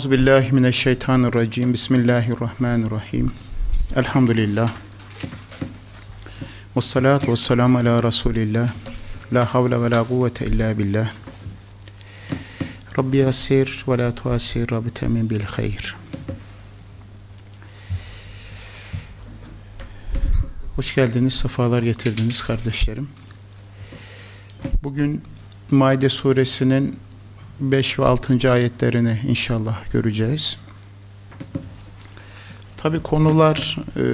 Euzubillahimineşşeytanirracim. Bismillahirrahmanirrahim. Elhamdülillah. Ve salatu ve selamu ala Resulillah. La havle ve la kuvvete illa billah. Rabbi yasir ve la tuasir. Rabbi temin bil hayr. Hoş geldiniz, sefalar getirdiniz kardeşlerim. Bugün Maide suresinin 5 ve 6. ayetlerini inşallah göreceğiz. Tabi konular e,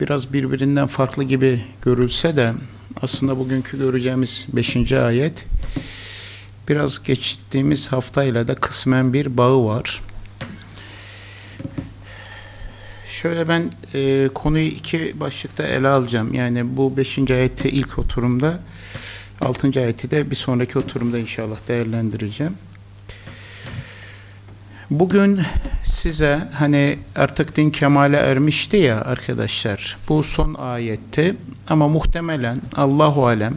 biraz birbirinden farklı gibi görülse de aslında bugünkü göreceğimiz 5. ayet biraz geçtiğimiz haftayla da kısmen bir bağı var. Şöyle ben e, konuyu iki başlıkta ele alacağım. Yani bu 5. ayeti ilk oturumda 6. ayeti de bir sonraki oturumda inşallah değerlendireceğim. Bugün size hani artık din kemale ermişti ya arkadaşlar. Bu son ayetti ama muhtemelen Allahu alem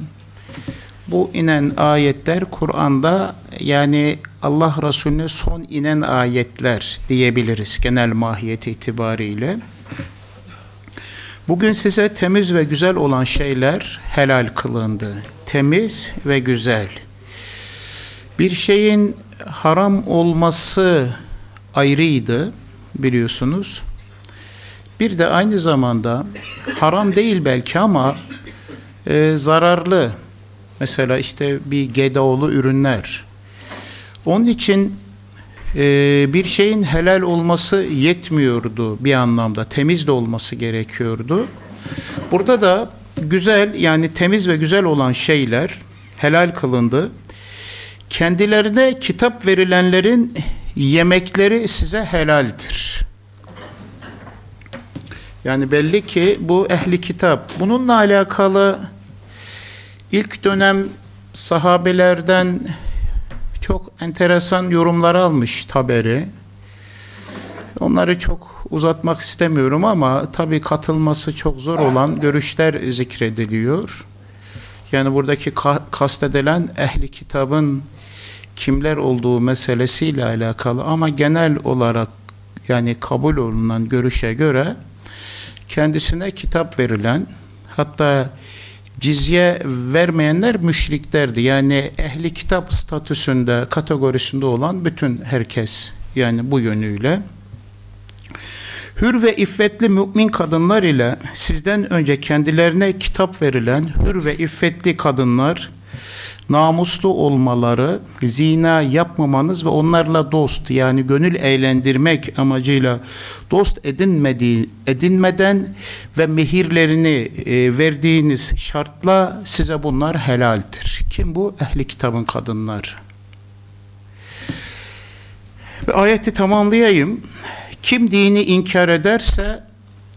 bu inen ayetler Kur'an'da yani Allah Resulüne son inen ayetler diyebiliriz genel mahiyet itibariyle. Bugün size temiz ve güzel olan şeyler helal kılındı. Temiz ve güzel. Bir şeyin haram olması ayrıydı biliyorsunuz. Bir de aynı zamanda haram değil belki ama e, zararlı. Mesela işte bir gedaoğlu ürünler. Onun için e, bir şeyin helal olması yetmiyordu bir anlamda. Temiz de olması gerekiyordu. Burada da güzel yani temiz ve güzel olan şeyler helal kılındı. Kendilerine kitap verilenlerin yemekleri size helaldir. Yani belli ki bu ehli kitap. Bununla alakalı ilk dönem sahabelerden çok enteresan yorumlar almış Taberi. Onları çok uzatmak istemiyorum ama tabi katılması çok zor olan görüşler zikrediliyor. Yani buradaki kastedilen ehli kitabın kimler olduğu meselesiyle alakalı ama genel olarak yani kabul olunan görüşe göre kendisine kitap verilen hatta cizye vermeyenler müşriklerdi. Yani ehli kitap statüsünde, kategorisinde olan bütün herkes yani bu yönüyle. Hür ve iffetli mümin kadınlar ile sizden önce kendilerine kitap verilen hür ve iffetli kadınlar namuslu olmaları, zina yapmamanız ve onlarla dost yani gönül eğlendirmek amacıyla dost edinmediği, edinmeden ve mehirlerini e, verdiğiniz şartla size bunlar helaldir. Kim bu? Ehli kitabın kadınlar. Ve ayeti tamamlayayım. Kim dini inkar ederse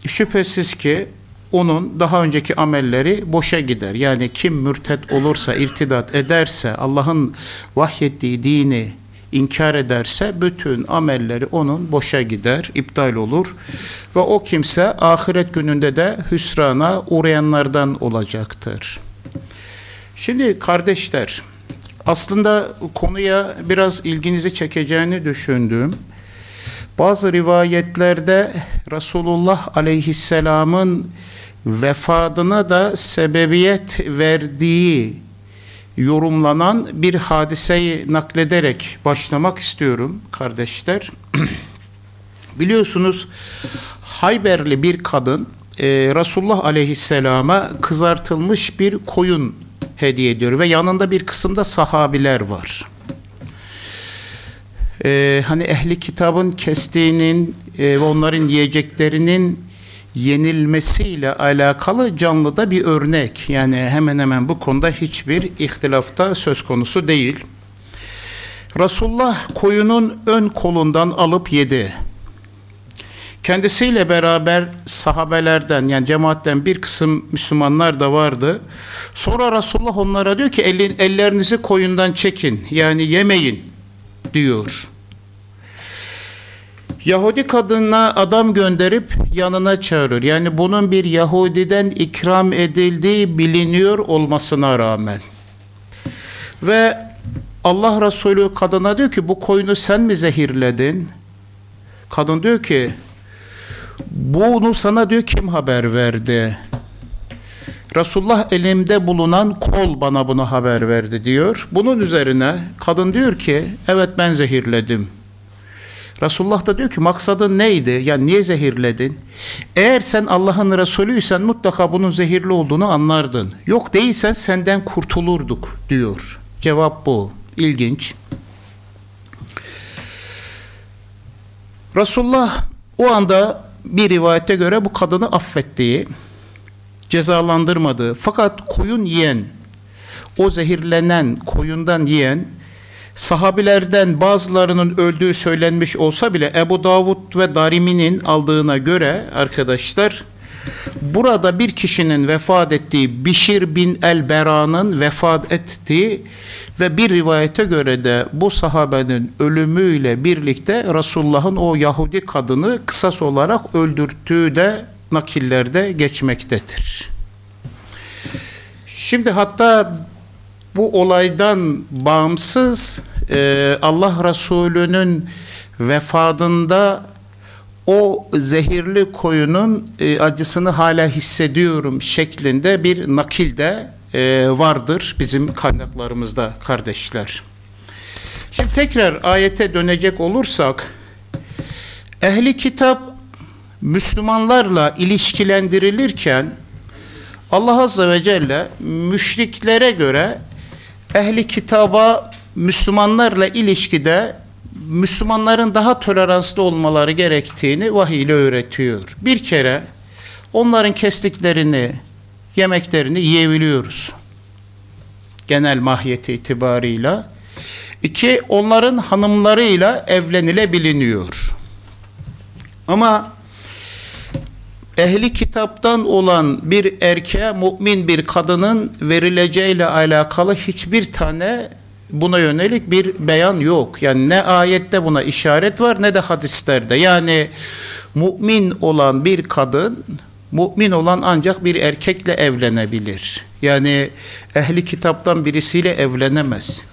şüphesiz ki onun daha önceki amelleri boşa gider. Yani kim mürted olursa, irtidat ederse, Allah'ın vahyettiği dini inkar ederse bütün amelleri onun boşa gider, iptal olur ve o kimse ahiret gününde de hüsrana uğrayanlardan olacaktır. Şimdi kardeşler, aslında konuya biraz ilginizi çekeceğini düşündüğüm bazı rivayetlerde Resulullah aleyhisselamın vefatına da sebebiyet verdiği yorumlanan bir hadiseyi naklederek başlamak istiyorum kardeşler. Biliyorsunuz Hayberli bir kadın e, Resulullah Aleyhisselam'a kızartılmış bir koyun hediye ediyor ve yanında bir kısımda sahabiler var. E, hani ehli kitabın kestiğinin e, ve onların yiyeceklerinin yenilmesiyle alakalı canlı da bir örnek. Yani hemen hemen bu konuda hiçbir ihtilafta söz konusu değil. Resulullah koyunun ön kolundan alıp yedi. Kendisiyle beraber sahabelerden yani cemaatten bir kısım Müslümanlar da vardı. Sonra Resulullah onlara diyor ki ellerinizi koyundan çekin yani yemeyin diyor. Yahudi kadına adam gönderip yanına çağırır. Yani bunun bir Yahudiden ikram edildiği biliniyor olmasına rağmen. Ve Allah Resulü kadına diyor ki bu koyunu sen mi zehirledin? Kadın diyor ki bunu sana diyor kim haber verdi? Resulullah elimde bulunan kol bana bunu haber verdi diyor. Bunun üzerine kadın diyor ki evet ben zehirledim. Resulullah da diyor ki maksadın neydi? Yani niye zehirledin? Eğer sen Allah'ın Resulüysen mutlaka bunun zehirli olduğunu anlardın. Yok değilsen senden kurtulurduk diyor. Cevap bu. İlginç. Resulullah o anda bir rivayete göre bu kadını affettiği, cezalandırmadığı fakat koyun yiyen, o zehirlenen koyundan yiyen sahabilerden bazılarının öldüğü söylenmiş olsa bile Ebu Davud ve Darimi'nin aldığına göre arkadaşlar burada bir kişinin vefat ettiği Bişir bin el-Bera'nın vefat ettiği ve bir rivayete göre de bu sahabenin ölümüyle birlikte Resulullah'ın o Yahudi kadını kısas olarak öldürttüğü de nakillerde geçmektedir. Şimdi hatta bu olaydan bağımsız e, Allah Resulü'nün vefatında o zehirli koyunun e, acısını hala hissediyorum şeklinde bir nakil de e, vardır bizim kaynaklarımızda kardeşler. Şimdi tekrar ayete dönecek olursak ehli kitap Müslümanlarla ilişkilendirilirken Allah Azze ve Celle müşriklere göre ehli kitaba Müslümanlarla ilişkide Müslümanların daha toleranslı olmaları gerektiğini vahiy ile öğretiyor. Bir kere onların kestiklerini, yemeklerini yiyebiliyoruz. Genel mahiyeti itibarıyla. İki, onların hanımlarıyla evlenilebiliniyor. Ama ehli kitaptan olan bir erkeğe mümin bir kadının verileceğiyle alakalı hiçbir tane buna yönelik bir beyan yok. Yani ne ayette buna işaret var ne de hadislerde. Yani mümin olan bir kadın mümin olan ancak bir erkekle evlenebilir. Yani ehli kitaptan birisiyle evlenemez.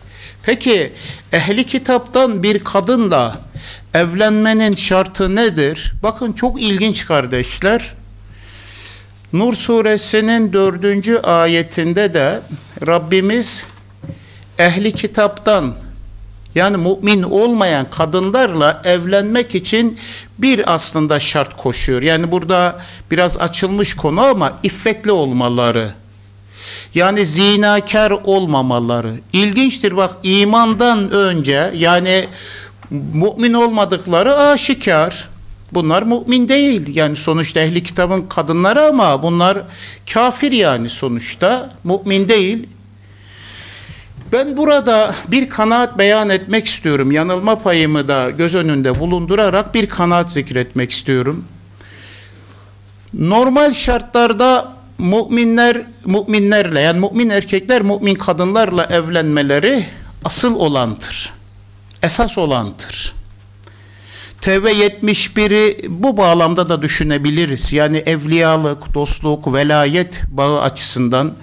Peki ehli kitaptan bir kadınla evlenmenin şartı nedir? Bakın çok ilginç kardeşler. Nur suresinin dördüncü ayetinde de Rabbimiz ehli kitaptan yani mümin olmayan kadınlarla evlenmek için bir aslında şart koşuyor. Yani burada biraz açılmış konu ama iffetli olmaları. Yani zinakar olmamaları. İlginçtir bak imandan önce yani mümin olmadıkları aşikar. Bunlar mümin değil. Yani sonuçta ehli kitabın kadınları ama bunlar kafir yani sonuçta. Mümin değil. Ben burada bir kanaat beyan etmek istiyorum. Yanılma payımı da göz önünde bulundurarak bir kanaat zikretmek istiyorum. Normal şartlarda müminler müminlerle yani mümin erkekler mümin kadınlarla evlenmeleri asıl olandır. Esas olandır. Tevbe 71'i bu bağlamda da düşünebiliriz. Yani evliyalık, dostluk, velayet bağı açısından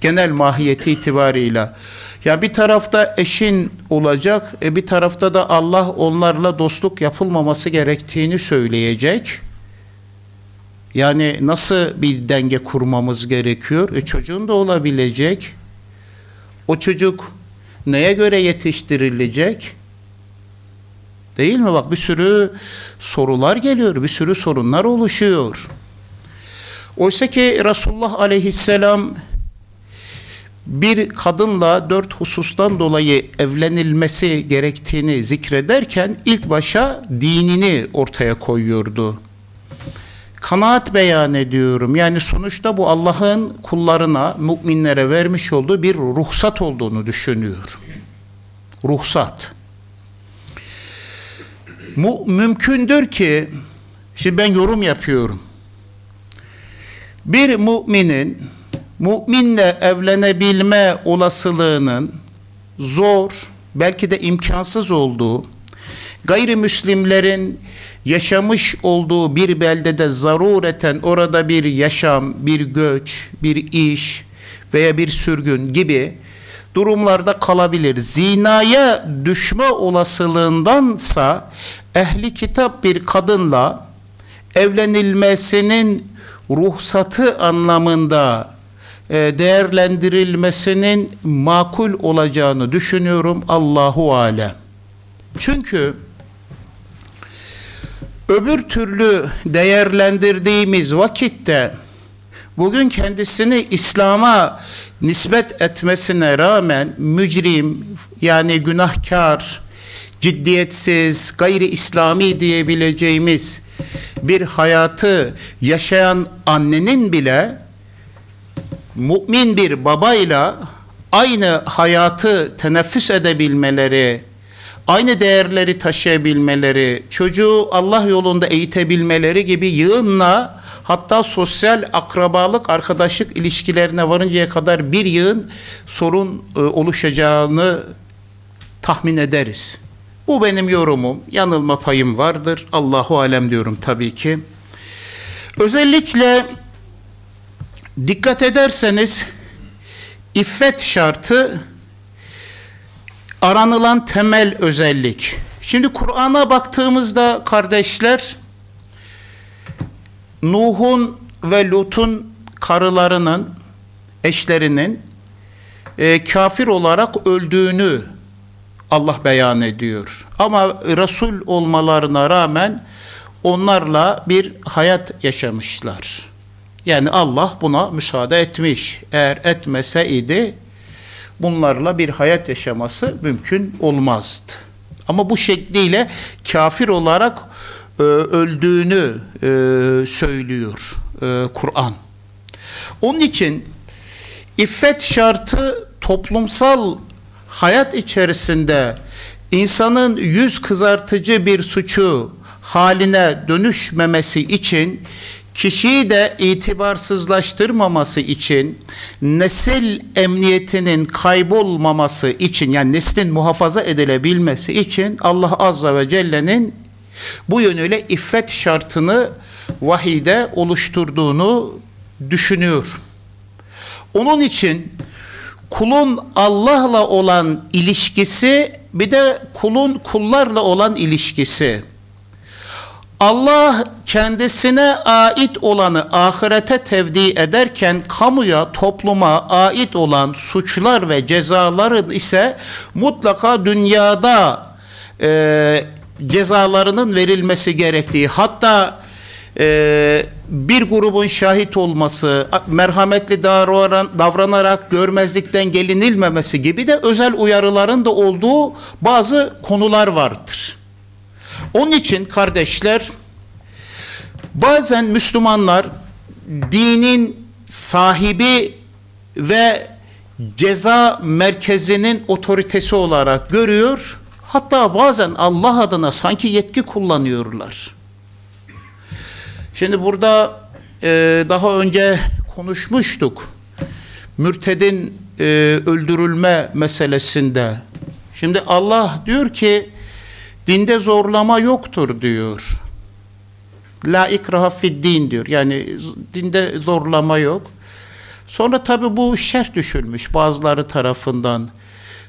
genel mahiyeti itibarıyla. Ya bir tarafta eşin olacak, e bir tarafta da Allah onlarla dostluk yapılmaması gerektiğini söyleyecek. Yani nasıl bir denge kurmamız gerekiyor? E çocuğun da olabilecek. O çocuk neye göre yetiştirilecek? Değil mi? Bak bir sürü sorular geliyor, bir sürü sorunlar oluşuyor. Oysa ki Resulullah aleyhisselam bir kadınla dört husustan dolayı evlenilmesi gerektiğini zikrederken ilk başa dinini ortaya koyuyordu. Kanaat beyan ediyorum. Yani sonuçta bu Allah'ın kullarına, müminlere vermiş olduğu bir ruhsat olduğunu düşünüyor. Ruhsat. Mu mümkündür ki, şimdi ben yorum yapıyorum. Bir müminin müminle evlenebilme olasılığının zor, belki de imkansız olduğu, gayrimüslimlerin yaşamış olduğu bir beldede zarureten orada bir yaşam, bir göç, bir iş veya bir sürgün gibi durumlarda kalabilir. Zinaya düşme olasılığındansa ehli kitap bir kadınla evlenilmesinin ruhsatı anlamında e, değerlendirilmesinin makul olacağını düşünüyorum Allahu alem. Çünkü öbür türlü değerlendirdiğimiz vakitte bugün kendisini İslam'a nispet etmesine rağmen mücrim yani günahkar, ciddiyetsiz, gayri İslami diyebileceğimiz bir hayatı yaşayan annenin bile mümin bir babayla aynı hayatı teneffüs edebilmeleri, aynı değerleri taşıyabilmeleri, çocuğu Allah yolunda eğitebilmeleri gibi yığınla hatta sosyal akrabalık, arkadaşlık ilişkilerine varıncaya kadar bir yığın sorun e, oluşacağını tahmin ederiz. Bu benim yorumum. Yanılma payım vardır. Allahu alem diyorum tabii ki. Özellikle dikkat ederseniz iffet şartı aranılan temel özellik. Şimdi Kur'an'a baktığımızda kardeşler Nuh'un ve Lut'un karılarının eşlerinin e, kafir olarak öldüğünü Allah beyan ediyor. Ama Resul olmalarına rağmen onlarla bir hayat yaşamışlar. Yani Allah buna müsaade etmiş. Eğer etmeseydi bunlarla bir hayat yaşaması mümkün olmazdı. Ama bu şekliyle kafir olarak e, öldüğünü e, söylüyor e, Kur'an. Onun için iffet şartı toplumsal hayat içerisinde insanın yüz kızartıcı bir suçu haline dönüşmemesi için kişiyi de itibarsızlaştırmaması için nesil emniyetinin kaybolmaması için yani neslin muhafaza edilebilmesi için Allah Azza ve Celle'nin bu yönüyle iffet şartını vahide oluşturduğunu düşünüyor. Onun için kulun Allah'la olan ilişkisi bir de kulun kullarla olan ilişkisi. Allah kendisine ait olanı ahirete tevdi ederken kamuya, topluma ait olan suçlar ve cezaların ise mutlaka dünyada e, cezalarının verilmesi gerektiği hatta e, bir grubun şahit olması, merhametli davranarak görmezlikten gelinilmemesi gibi de özel uyarıların da olduğu bazı konular vardır. Onun için kardeşler bazen Müslümanlar dinin sahibi ve ceza merkezinin otoritesi olarak görüyor. Hatta bazen Allah adına sanki yetki kullanıyorlar. Şimdi burada e, daha önce konuşmuştuk. Mürtedin e, öldürülme meselesinde. Şimdi Allah diyor ki dinde zorlama yoktur diyor. La ikraha din diyor. Yani dinde zorlama yok. Sonra tabi bu şerh düşülmüş bazıları tarafından.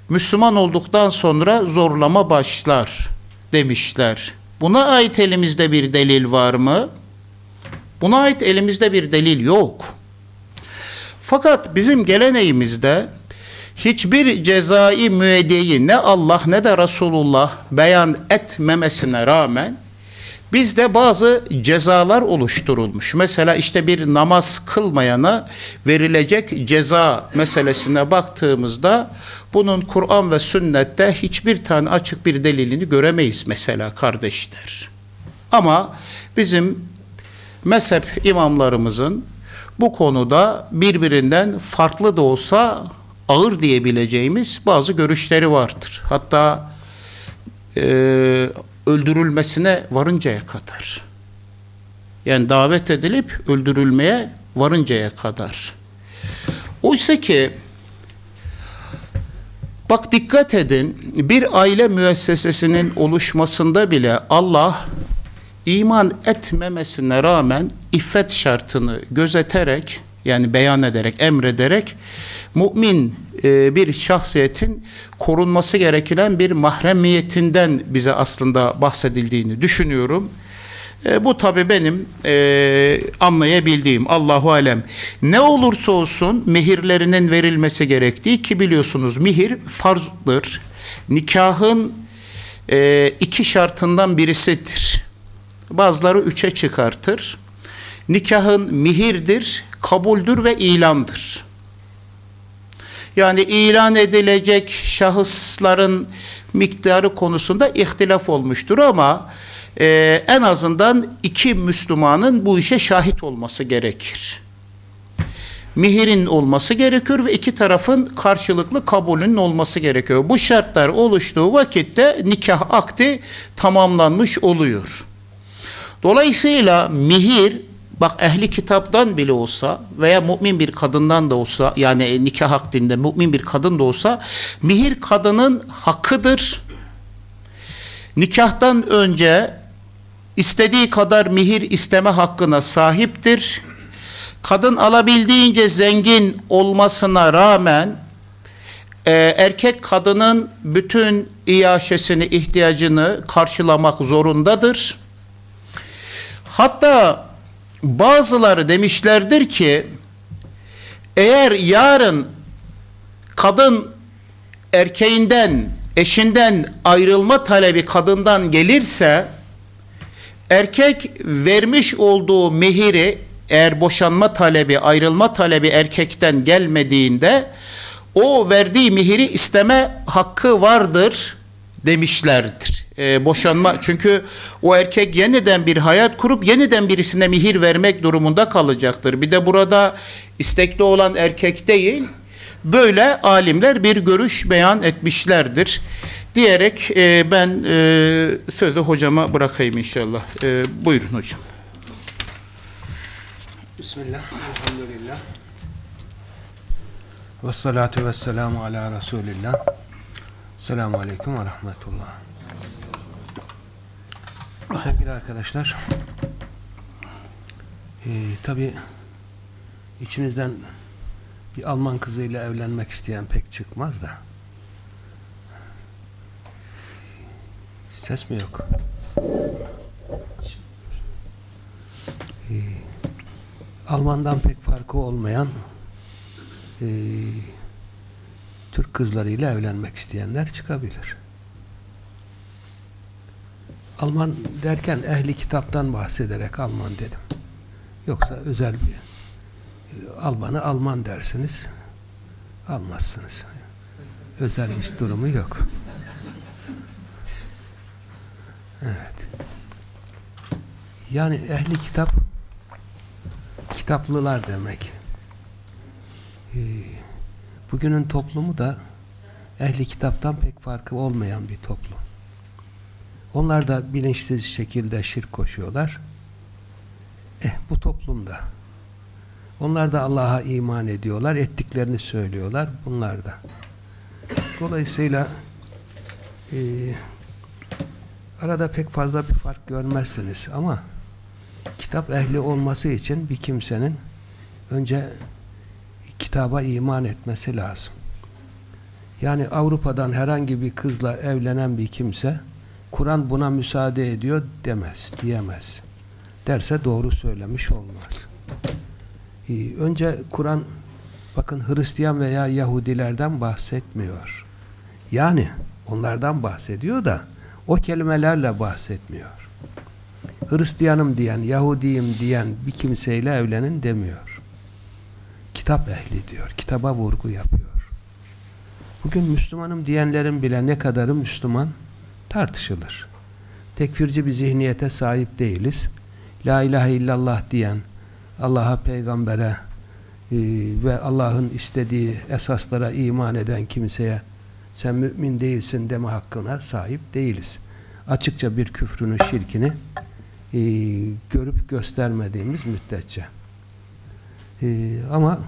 Müslüman olduktan sonra zorlama başlar demişler. Buna ait elimizde bir delil var mı? Buna ait elimizde bir delil yok. Fakat bizim geleneğimizde hiçbir cezai müeyyideyi ne Allah ne de Resulullah beyan etmemesine rağmen bizde bazı cezalar oluşturulmuş. Mesela işte bir namaz kılmayana verilecek ceza meselesine baktığımızda bunun Kur'an ve sünnette hiçbir tane açık bir delilini göremeyiz mesela kardeşler. Ama bizim mezhep imamlarımızın bu konuda birbirinden farklı da olsa ağır diyebileceğimiz bazı görüşleri vardır. Hatta e, öldürülmesine varıncaya kadar. Yani davet edilip öldürülmeye varıncaya kadar. Oysa ki bak dikkat edin bir aile müessesesinin oluşmasında bile Allah iman etmemesine rağmen iffet şartını gözeterek yani beyan ederek, emrederek mümin e, bir şahsiyetin korunması gereken bir mahremiyetinden bize aslında bahsedildiğini düşünüyorum. E, bu tabi benim e, anlayabildiğim Allahu alem. Ne olursa olsun mehirlerinin verilmesi gerektiği ki biliyorsunuz mihir farzdır. Nikahın e, iki şartından birisidir. Bazıları üçe çıkartır. Nikahın mihirdir, kabuldür ve ilandır. Yani ilan edilecek şahısların miktarı konusunda ihtilaf olmuştur ama e, en azından iki Müslümanın bu işe şahit olması gerekir. Mihirin olması gerekiyor ve iki tarafın karşılıklı kabulünün olması gerekiyor. Bu şartlar oluştuğu vakitte nikah akdi tamamlanmış oluyor. Dolayısıyla mihir bak ehli kitaptan bile olsa veya mümin bir kadından da olsa yani nikah akdinde mümin bir kadın da olsa mihir kadının hakkıdır. Nikahtan önce istediği kadar mihir isteme hakkına sahiptir. Kadın alabildiğince zengin olmasına rağmen e, erkek kadının bütün iaşesini, ihtiyacını karşılamak zorundadır. Hatta bazıları demişlerdir ki eğer yarın kadın erkeğinden, eşinden ayrılma talebi kadından gelirse erkek vermiş olduğu mehiri eğer boşanma talebi, ayrılma talebi erkekten gelmediğinde o verdiği mehiri isteme hakkı vardır demişlerdir. Ee, boşanma çünkü o erkek yeniden bir hayat kurup yeniden birisine mihir vermek durumunda kalacaktır. Bir de burada istekli olan erkek değil, böyle alimler bir görüş beyan etmişlerdir diyerek e, ben e, sözü hocama bırakayım inşallah. E, buyurun hocam. Bismillah, elhamdülillah. Ve salatu ve selamu ala Resulillah. Selamu aleyküm ve rahmetullah. Sevgili arkadaşlar, e, tabi içinizden bir Alman kızıyla evlenmek isteyen pek çıkmaz da ses mi yok? E, Almandan pek farkı olmayan e, Türk kızlarıyla evlenmek isteyenler çıkabilir. Alman derken ehli kitaptan bahsederek Alman dedim. Yoksa özel bir Almanı Alman dersiniz. Almazsınız. Özel bir durumu yok. Evet. Yani ehli kitap kitaplılar demek. Ee, bugünün toplumu da ehli kitaptan pek farkı olmayan bir toplum. Onlar da bilinçsiz şekilde şirk koşuyorlar. Eh bu toplumda. Onlar da Allah'a iman ediyorlar. Ettiklerini söylüyorlar. Bunlar da. Dolayısıyla e, arada pek fazla bir fark görmezsiniz ama kitap ehli olması için bir kimsenin önce kitaba iman etmesi lazım. Yani Avrupa'dan herhangi bir kızla evlenen bir kimse Kur'an buna müsaade ediyor demez, diyemez. Derse doğru söylemiş olmaz. Ee, önce Kur'an bakın Hristiyan veya Yahudilerden bahsetmiyor. Yani onlardan bahsediyor da o kelimelerle bahsetmiyor. Hristiyanım diyen, Yahudiyim diyen bir kimseyle evlenin demiyor. Kitap ehli diyor. Kitaba vurgu yapıyor. Bugün Müslümanım diyenlerin bile ne kadarı Müslüman tartışılır. Tekfirci bir zihniyete sahip değiliz. La ilahe illallah diyen, Allah'a, peygambere e, ve Allah'ın istediği esaslara iman eden kimseye sen mümin değilsin deme hakkına sahip değiliz. Açıkça bir küfrünü, şirkini e, görüp göstermediğimiz müddetçe. E, ama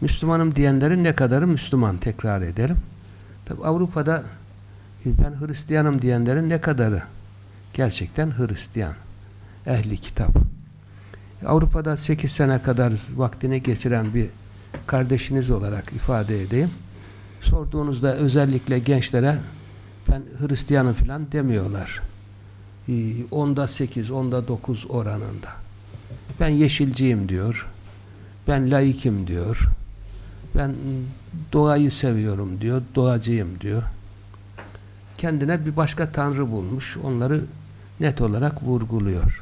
Müslümanım diyenlerin ne kadarı Müslüman tekrar edelim. Tabi Avrupa'da ben Hristiyanım diyenlerin ne kadarı gerçekten Hristiyan. Ehli kitap. Avrupa'da 8 sene kadar vaktini geçiren bir kardeşiniz olarak ifade edeyim. Sorduğunuzda özellikle gençlere ben Hristiyanım filan demiyorlar. Ee, Onda 8, onda 9 oranında. Ben yeşilciyim diyor. Ben laikim diyor. Ben doğayı seviyorum diyor. Doğacıyım diyor. Kendine bir başka tanrı bulmuş. Onları net olarak vurguluyor.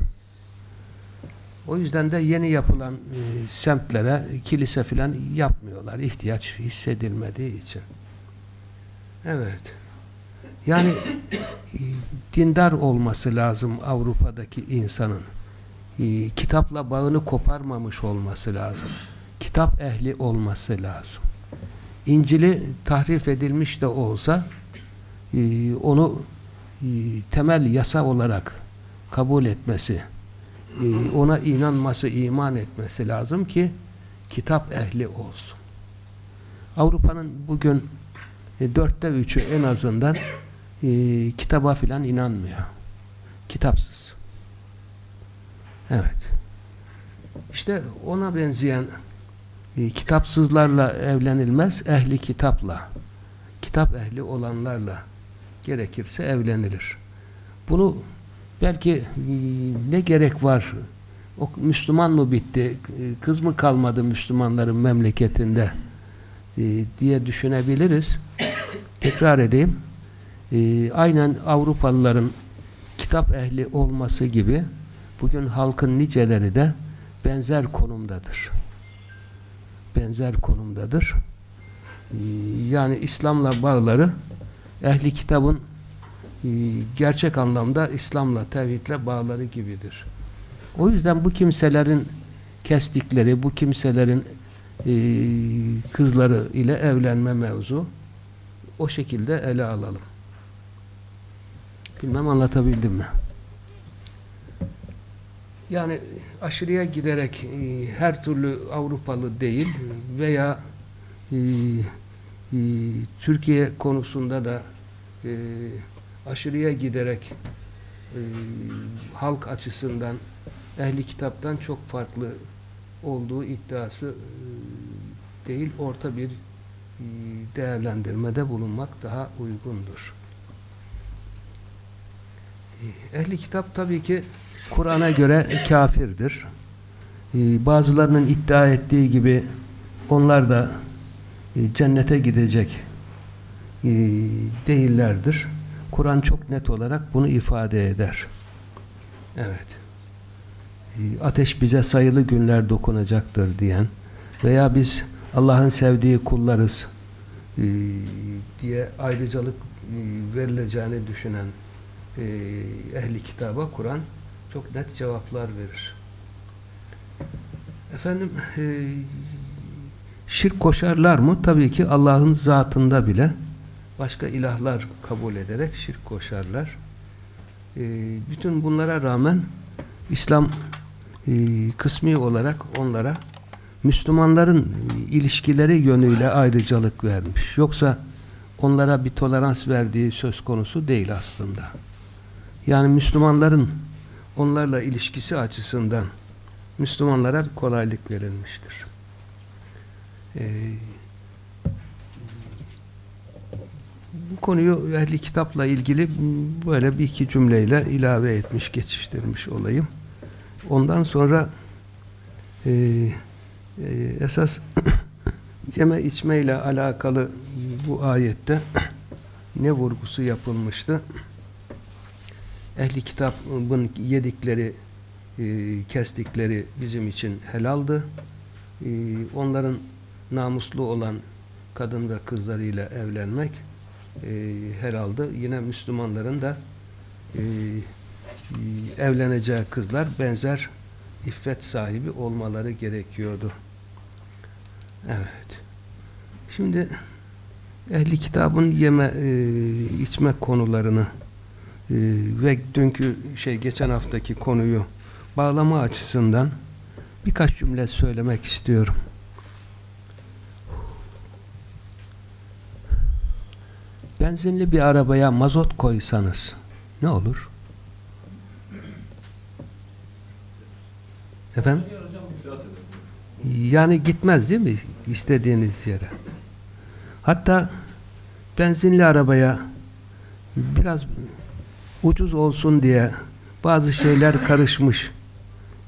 O yüzden de yeni yapılan e, semtlere kilise filan yapmıyorlar. ihtiyaç hissedilmediği için. Evet. Yani e, dindar olması lazım Avrupa'daki insanın. E, kitapla bağını koparmamış olması lazım. Kitap ehli olması lazım. İncil'i tahrif edilmiş de olsa e, onu e, temel yasa olarak kabul etmesi, ona inanması, iman etmesi lazım ki kitap ehli olsun. Avrupa'nın bugün e, dörtte üçü en azından e, kitaba filan inanmıyor. Kitapsız. Evet. İşte ona benzeyen e, kitapsızlarla evlenilmez, ehli kitapla, kitap ehli olanlarla gerekirse evlenilir. Bunu belki e, ne gerek var? O Müslüman mı bitti? Kız mı kalmadı Müslümanların memleketinde? E, diye düşünebiliriz. Tekrar edeyim. E, aynen Avrupalıların kitap ehli olması gibi bugün halkın niceleri de benzer konumdadır. Benzer konumdadır. Yani İslam'la bağları ehli kitabın gerçek anlamda İslam'la, tevhidle bağları gibidir. O yüzden bu kimselerin kestikleri, bu kimselerin e, kızları ile evlenme mevzu o şekilde ele alalım. Bilmem anlatabildim mi? Yani aşırıya giderek e, her türlü Avrupalı değil veya e, e, Türkiye konusunda da e, aşırıya giderek e, halk açısından ehli kitaptan çok farklı olduğu iddiası e, değil, orta bir e, değerlendirmede bulunmak daha uygundur. E, ehli kitap tabii ki Kur'an'a göre kafirdir. E, bazılarının iddia ettiği gibi onlar da e, cennete gidecek değillerdir. Kur'an çok net olarak bunu ifade eder. Evet. E, ateş bize sayılı günler dokunacaktır diyen veya biz Allah'ın sevdiği kullarız e, diye ayrıcalık e, verileceğini düşünen ehli kitaba Kur'an çok net cevaplar verir. Efendim şirk koşarlar mı? Tabii ki Allah'ın zatında bile başka ilahlar kabul ederek şirk koşarlar. E, bütün bunlara rağmen İslam e, kısmi olarak onlara Müslümanların ilişkileri yönüyle ayrıcalık vermiş. Yoksa onlara bir tolerans verdiği söz konusu değil aslında. Yani Müslümanların onlarla ilişkisi açısından Müslümanlara kolaylık verilmiştir. Ee, bu konuyu ehli kitapla ilgili böyle bir iki cümleyle ilave etmiş, geçiştirmiş olayım. Ondan sonra e, e, esas yeme içmeyle alakalı bu ayette ne vurgusu yapılmıştı? Ehli kitabın yedikleri, e, kestikleri bizim için helaldı. E, onların namuslu olan kadın ve kızlarıyla evlenmek e, helaldı. Yine Müslümanların da e, e, evleneceği kızlar benzer iffet sahibi olmaları gerekiyordu. Evet. Şimdi ehli kitabın yeme e, içme konularını e, ve dünkü şey geçen haftaki konuyu bağlama açısından birkaç cümle söylemek istiyorum. Benzinli bir arabaya mazot koysanız ne olur? Efendim? Yani gitmez değil mi? istediğiniz yere. Hatta benzinli arabaya biraz ucuz olsun diye bazı şeyler karışmış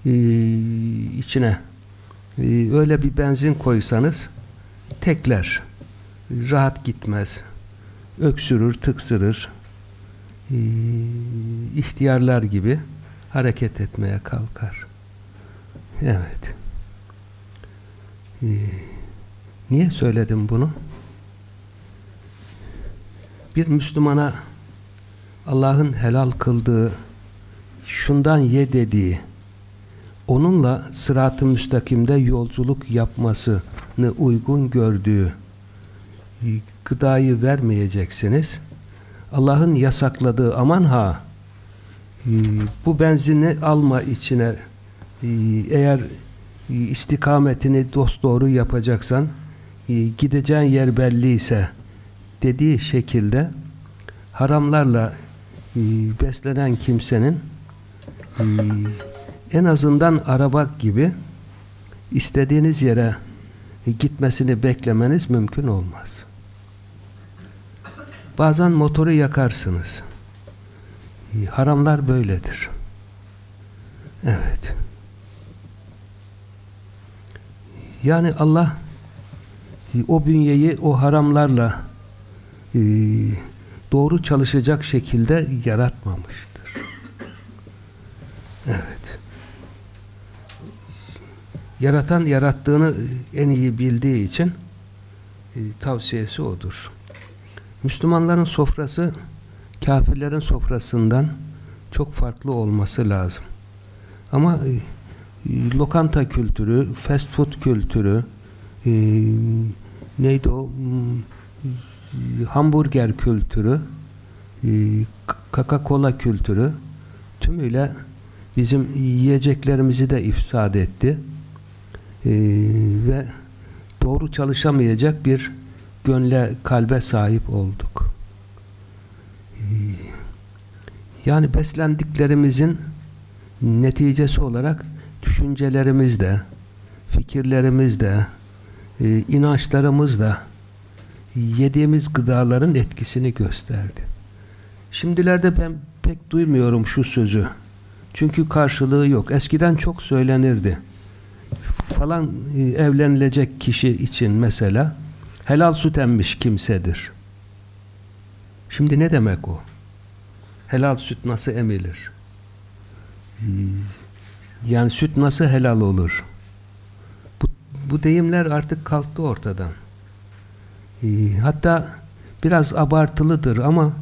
e, içine. E, öyle bir benzin koysanız tekler. Rahat gitmez. Öksürür, tıksırır. E, ihtiyarlar gibi hareket etmeye kalkar. Evet. E, niye söyledim bunu? Bir Müslümana Allah'ın helal kıldığı şundan ye dediği onunla sırat-ı müstakimde yolculuk yapmasını uygun gördüğü gıdayı vermeyeceksiniz. Allah'ın yasakladığı aman ha bu benzini alma içine eğer istikametini dosdoğru yapacaksan gideceğin yer belli ise dediği şekilde haramlarla beslenen kimsenin en azından araba gibi istediğiniz yere gitmesini beklemeniz mümkün olmaz. Bazen motoru yakarsınız. Haramlar böyledir. Evet. Yani Allah o bünyeyi o haramlarla doğru çalışacak şekilde yaratmamıştır. Evet. Yaratan yarattığını en iyi bildiği için e, tavsiyesi odur. Müslümanların sofrası kafirlerin sofrasından çok farklı olması lazım. Ama e, lokanta kültürü, fast food kültürü, e, neydi o? hamburger kültürü, e, Coca-Cola kültürü tümüyle bizim yiyeceklerimizi de ifsad etti. E, ve doğru çalışamayacak bir gönle, kalbe sahip olduk. Yani beslendiklerimizin neticesi olarak düşüncelerimiz de, fikirlerimiz de, e, inançlarımız da yediğimiz gıdaların etkisini gösterdi. Şimdilerde ben pek duymuyorum şu sözü. Çünkü karşılığı yok. Eskiden çok söylenirdi. Falan e, evlenilecek kişi için mesela helal süt emmiş kimsedir. Şimdi ne demek o? Helal süt nasıl emilir? E, yani süt nasıl helal olur? Bu, bu deyimler artık kalktı ortadan. E, hatta biraz abartılıdır ama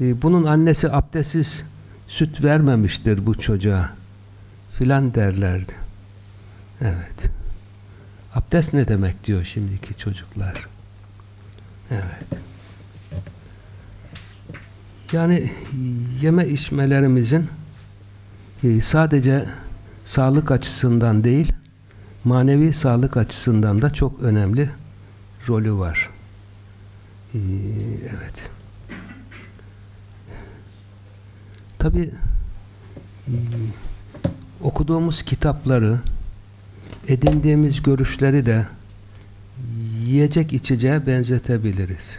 bunun annesi abdestsiz süt vermemiştir bu çocuğa filan derlerdi. Evet. Abdest ne demek diyor şimdiki çocuklar. Evet. Yani yeme içmelerimizin e, sadece sağlık açısından değil manevi sağlık açısından da çok önemli rolü var. E, evet. Tabi e, okuduğumuz kitapları edindiğimiz görüşleri de yiyecek içeceğe benzetebiliriz.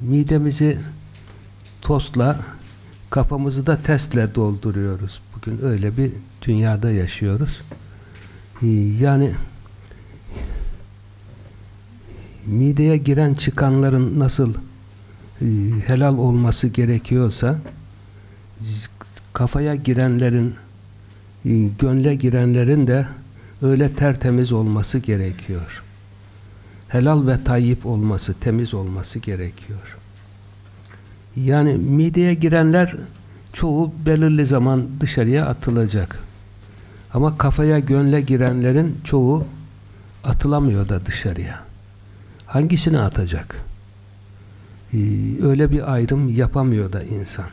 Midemizi tostla kafamızı da testle dolduruyoruz. Bugün öyle bir dünyada yaşıyoruz. Yani mideye giren çıkanların nasıl e, helal olması gerekiyorsa kafaya girenlerin e, gönle girenlerin de öyle tertemiz olması gerekiyor. Helal ve tayyip olması, temiz olması gerekiyor. Yani mideye girenler çoğu belirli zaman dışarıya atılacak. Ama kafaya gönle girenlerin çoğu atılamıyor da dışarıya hangisini atacak? Ee, öyle bir ayrım yapamıyor da insan.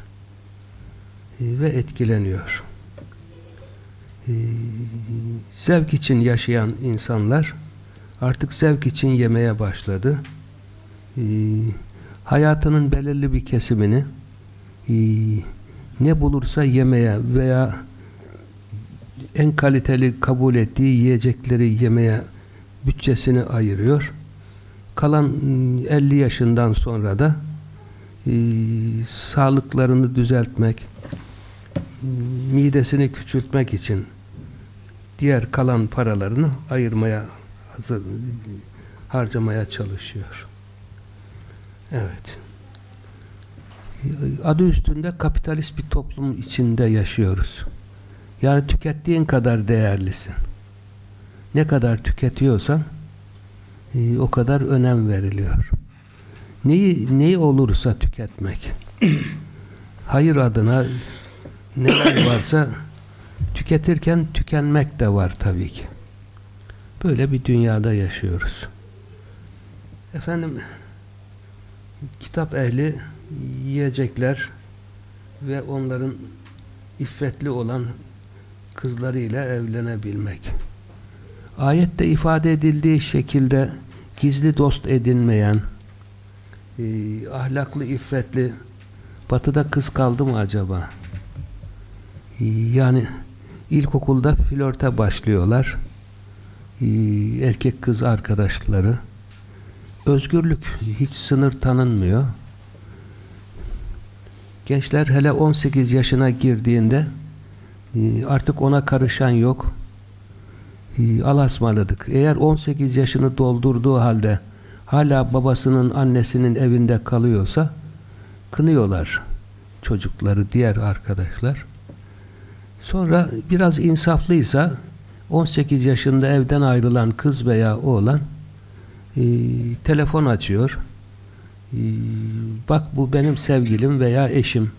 Ee, ve etkileniyor. Ee, zevk için yaşayan insanlar artık zevk için yemeye başladı. hayatının belirli bir kesimini ne bulursa yemeye veya en kaliteli kabul ettiği yiyecekleri yemeye bütçesini ayırıyor. Kalan 50 yaşından sonra da e, sağlıklarını düzeltmek, midesini küçültmek için diğer kalan paralarını ayırmaya hazır, harcamaya çalışıyor. Evet. Adı üstünde kapitalist bir toplum içinde yaşıyoruz. Yani tükettiğin kadar değerlisin. Ne kadar tüketiyorsan e, o kadar önem veriliyor. Neyi, neyi olursa tüketmek. Hayır adına neler varsa tüketirken tükenmek de var tabii ki. Böyle bir dünyada yaşıyoruz. Efendim kitap ehli yiyecekler ve onların iffetli olan kızlarıyla evlenebilmek. Ayette ifade edildiği şekilde gizli dost edinmeyen, e, ahlaklı, iffetli, batıda kız kaldı mı acaba? Yani ilkokulda flörte başlıyorlar. E, erkek kız arkadaşları. Özgürlük, hiç sınır tanınmıyor. Gençler hele 18 yaşına girdiğinde e, artık ona karışan yok. E, Allah'a ısmarladık. Eğer 18 yaşını doldurduğu halde hala babasının, annesinin evinde kalıyorsa kınıyorlar çocukları, diğer arkadaşlar. Sonra biraz insaflıysa 18 yaşında evden ayrılan kız veya oğlan e, telefon açıyor. E, bak bu benim sevgilim veya eşim.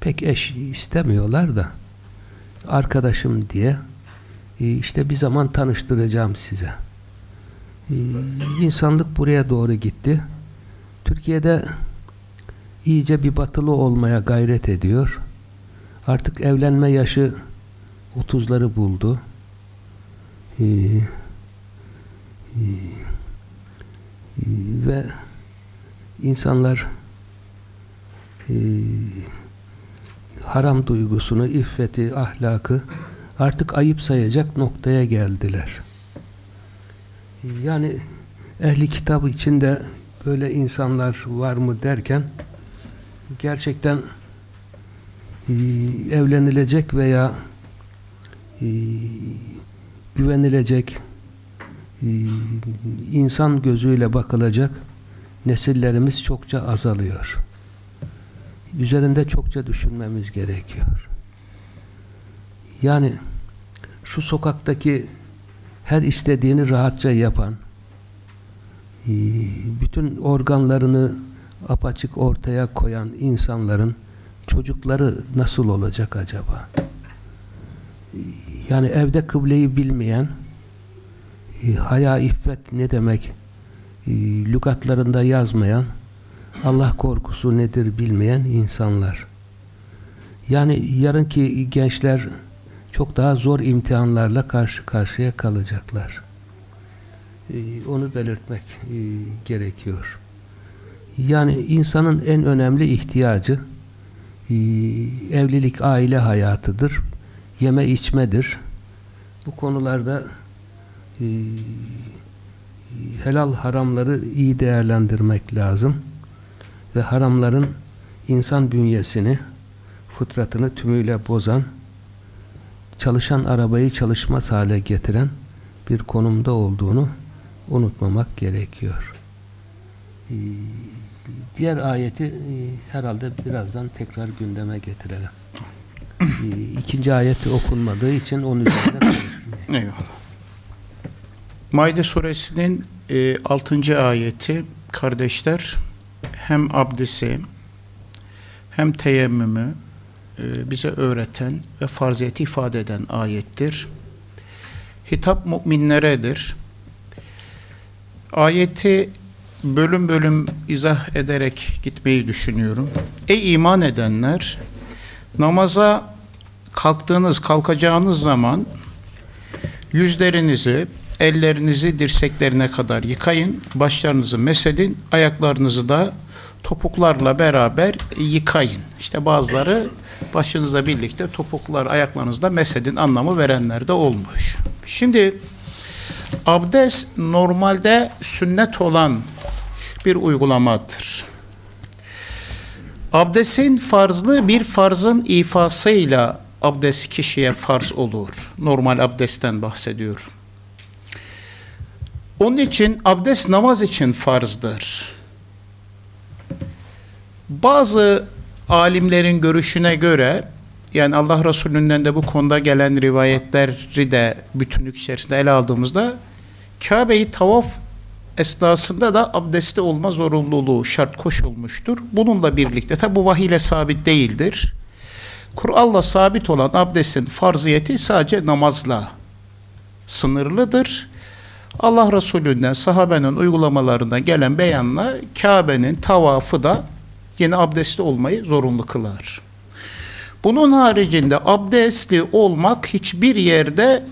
Pek eş istemiyorlar da arkadaşım diye e, işte bir zaman tanıştıracağım size. E, insanlık buraya doğru gitti. Türkiye'de iyice bir batılı olmaya gayret ediyor. Artık evlenme yaşı 30'ları buldu. Ee, e, ve insanlar e, haram duygusunu, iffeti, ahlakı artık ayıp sayacak noktaya geldiler. Yani ehli kitap içinde böyle insanlar var mı derken gerçekten e, evlenilecek veya e, güvenilecek e, insan gözüyle bakılacak nesillerimiz çokça azalıyor. Üzerinde çokça düşünmemiz gerekiyor. Yani şu sokaktaki her istediğini rahatça yapan bütün organlarını apaçık ortaya koyan insanların çocukları nasıl olacak acaba? Yani evde kıbleyi bilmeyen e, haya iffet ne demek e, lügatlarında yazmayan Allah korkusu nedir bilmeyen insanlar. Yani yarınki gençler çok daha zor imtihanlarla karşı karşıya kalacaklar. E, onu belirtmek gerekiyor. Yani insanın en önemli ihtiyacı evlilik, aile hayatıdır. Yeme içmedir. Bu konularda e, helal haramları iyi değerlendirmek lazım. Ve haramların insan bünyesini, fıtratını tümüyle bozan, çalışan arabayı çalışmaz hale getiren bir konumda olduğunu unutmamak gerekiyor. Ee, diğer ayeti e, herhalde birazdan tekrar gündeme getirelim. Ee, ikinci ayeti okunmadığı için onun üzerinde Eyvallah. Maide suresinin e, 6. ayeti kardeşler hem abdesti hem teyemmümü e, bize öğreten ve farziyeti ifade eden ayettir. Hitap müminleredir. Ayeti bölüm bölüm izah ederek gitmeyi düşünüyorum. Ey iman edenler namaza kalktığınız, kalkacağınız zaman yüzlerinizi, ellerinizi dirseklerine kadar yıkayın, başlarınızı mesedin, ayaklarınızı da topuklarla beraber yıkayın. İşte bazıları başınızla birlikte topuklar ayaklarınızda mesedin anlamı verenler de olmuş. Şimdi abdest normalde sünnet olan bir uygulamadır. Abdestin farzlığı bir farzın ifasıyla abdest kişiye farz olur. Normal abdestten bahsediyorum. Onun için abdest namaz için farzdır. Bazı alimlerin görüşüne göre yani Allah Resulü'nden de bu konuda gelen rivayetleri de bütünlük içerisinde ele aldığımızda Kabe'yi tavaf esnasında da abdesti olma zorunluluğu şart koşulmuştur. Bununla birlikte tabi bu vahiyle sabit değildir. Kur'an'la sabit olan abdestin farziyeti sadece namazla sınırlıdır. Allah Resulü'nden sahabenin uygulamalarında gelen beyanla Kabe'nin tavafı da yine abdestli olmayı zorunlu kılar. Bunun haricinde abdestli olmak hiçbir yerde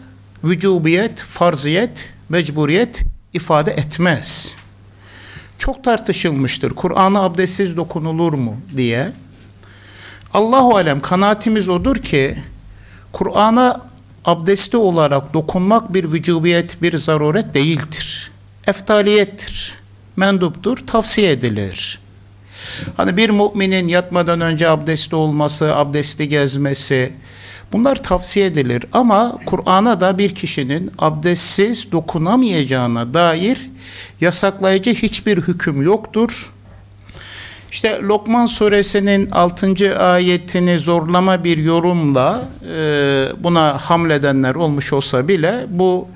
vücubiyet, farziyet, mecburiyet ifade etmez. Çok tartışılmıştır. Kur'an'a abdestsiz dokunulur mu diye. Allahu alem kanaatimiz odur ki Kur'an'a abdesti olarak dokunmak bir vücubiyet, bir zaruret değildir. Eftaliyettir, menduptur, tavsiye edilir. Hani bir müminin yatmadan önce abdestli olması, abdestli gezmesi bunlar tavsiye edilir ama Kur'an'a da bir kişinin abdestsiz dokunamayacağına dair yasaklayıcı hiçbir hüküm yoktur. İşte Lokman suresinin 6. ayetini zorlama bir yorumla e, buna hamledenler olmuş olsa bile bu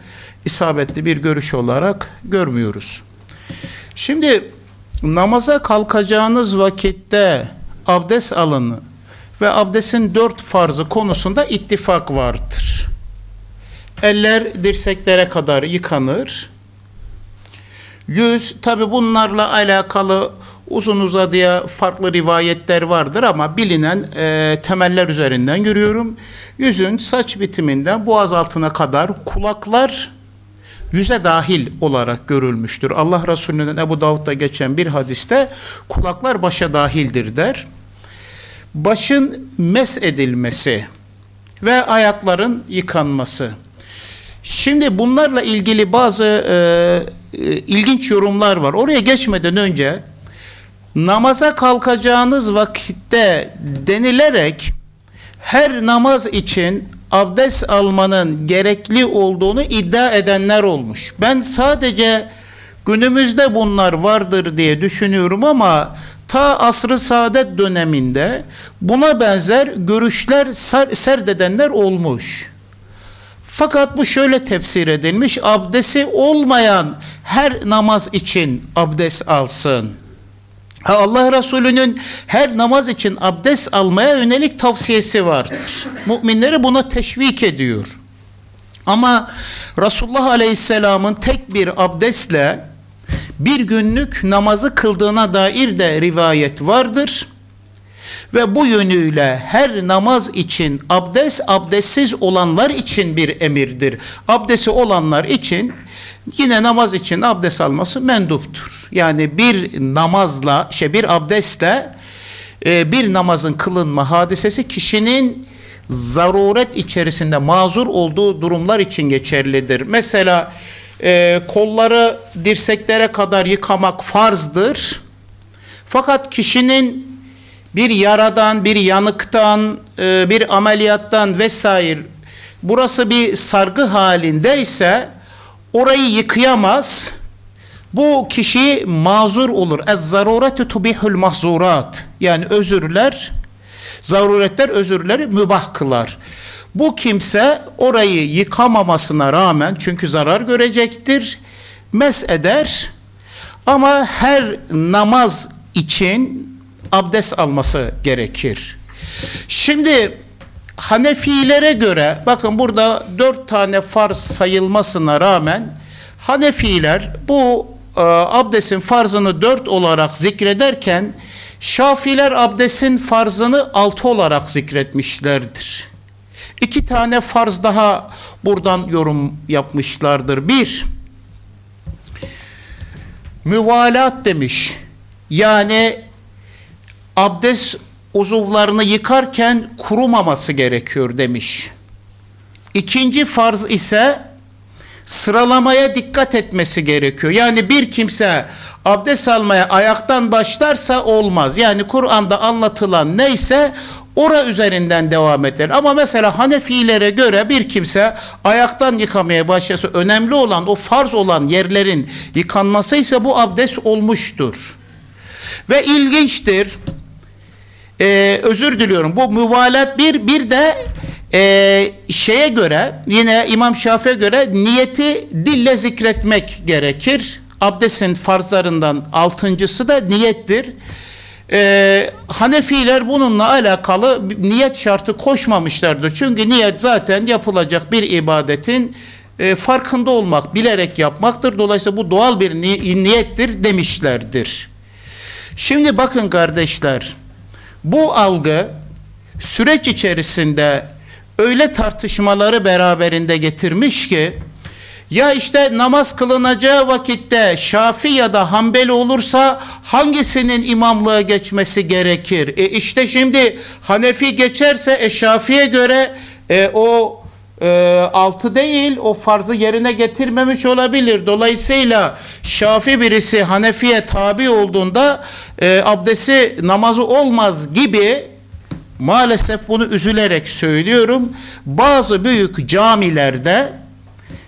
isabetli bir görüş olarak görmüyoruz. Şimdi namaza kalkacağınız vakitte abdest alını ve abdestin dört farzı konusunda ittifak vardır. Eller dirseklere kadar yıkanır. Yüz tabi bunlarla alakalı uzun uzadıya farklı rivayetler vardır ama bilinen e, temeller üzerinden yürüyorum. Yüzün saç bitiminden boğaz altına kadar kulaklar yüze dahil olarak görülmüştür. Allah Resulü'nün Ebu Davud'da geçen bir hadiste kulaklar başa dahildir der. Başın mes edilmesi ve ayakların yıkanması. Şimdi bunlarla ilgili bazı e, e, ilginç yorumlar var. Oraya geçmeden önce namaza kalkacağınız vakitte denilerek her namaz için abdest almanın gerekli olduğunu iddia edenler olmuş. Ben sadece günümüzde bunlar vardır diye düşünüyorum ama ta asrı saadet döneminde buna benzer görüşler serdedenler olmuş. Fakat bu şöyle tefsir edilmiş, abdesti olmayan her namaz için abdest alsın. Ha, Allah Resulü'nün her namaz için abdest almaya yönelik tavsiyesi vardır. Müminleri buna teşvik ediyor. Ama Resulullah Aleyhisselam'ın tek bir abdestle bir günlük namazı kıldığına dair de rivayet vardır. Ve bu yönüyle her namaz için abdest, abdestsiz olanlar için bir emirdir. Abdesti olanlar için Yine namaz için abdest alması menduptur. Yani bir namazla, şey bir abdestle e, bir namazın kılınma hadisesi kişinin zaruret içerisinde mazur olduğu durumlar için geçerlidir. Mesela e, kolları dirseklere kadar yıkamak farzdır. Fakat kişinin bir yaradan, bir yanıktan, e, bir ameliyattan vesaire burası bir sargı halindeyse orayı yıkayamaz. Bu kişi mazur olur. Ez zaruretu tubihul mahzurat. Yani özürler, zaruretler özürleri mübah kılar. Bu kimse orayı yıkamamasına rağmen çünkü zarar görecektir. Mes eder ama her namaz için abdest alması gerekir. Şimdi Hanefilere göre bakın burada dört tane farz sayılmasına rağmen Hanefiler bu e, abdestin farzını dört olarak zikrederken Şafiler abdestin farzını altı olarak zikretmişlerdir. İki tane farz daha buradan yorum yapmışlardır. Bir, müvalat demiş. Yani abdest uzuvlarını yıkarken kurumaması gerekiyor demiş. İkinci farz ise sıralamaya dikkat etmesi gerekiyor. Yani bir kimse abdest almaya ayaktan başlarsa olmaz. Yani Kur'an'da anlatılan neyse ora üzerinden devam eder. Ama mesela Hanefilere göre bir kimse ayaktan yıkamaya başlasa önemli olan o farz olan yerlerin yıkanması ise bu abdest olmuştur. Ve ilginçtir. Ee, özür diliyorum. Bu müvalat bir bir de e, şeye göre yine İmam Şafi'ye göre niyeti dille zikretmek gerekir. Abdestin farzlarından altıncısı da niyettir. Ee, Hanefiler bununla alakalı niyet şartı koşmamışlardır. Çünkü niyet zaten yapılacak bir ibadetin e, farkında olmak, bilerek yapmaktır. Dolayısıyla bu doğal bir ni niyettir demişlerdir. Şimdi bakın kardeşler, bu algı süreç içerisinde öyle tartışmaları beraberinde getirmiş ki ya işte namaz kılınacağı vakitte Şafi ya da Hanbeli olursa hangisinin imamlığa geçmesi gerekir? E işte şimdi Hanefi geçerse e Şafi'ye göre e, o e, altı değil o farzı yerine getirmemiş olabilir. Dolayısıyla Şafi birisi Hanefi'ye tabi olduğunda e, abdesti namazı olmaz gibi maalesef bunu üzülerek söylüyorum. Bazı büyük camilerde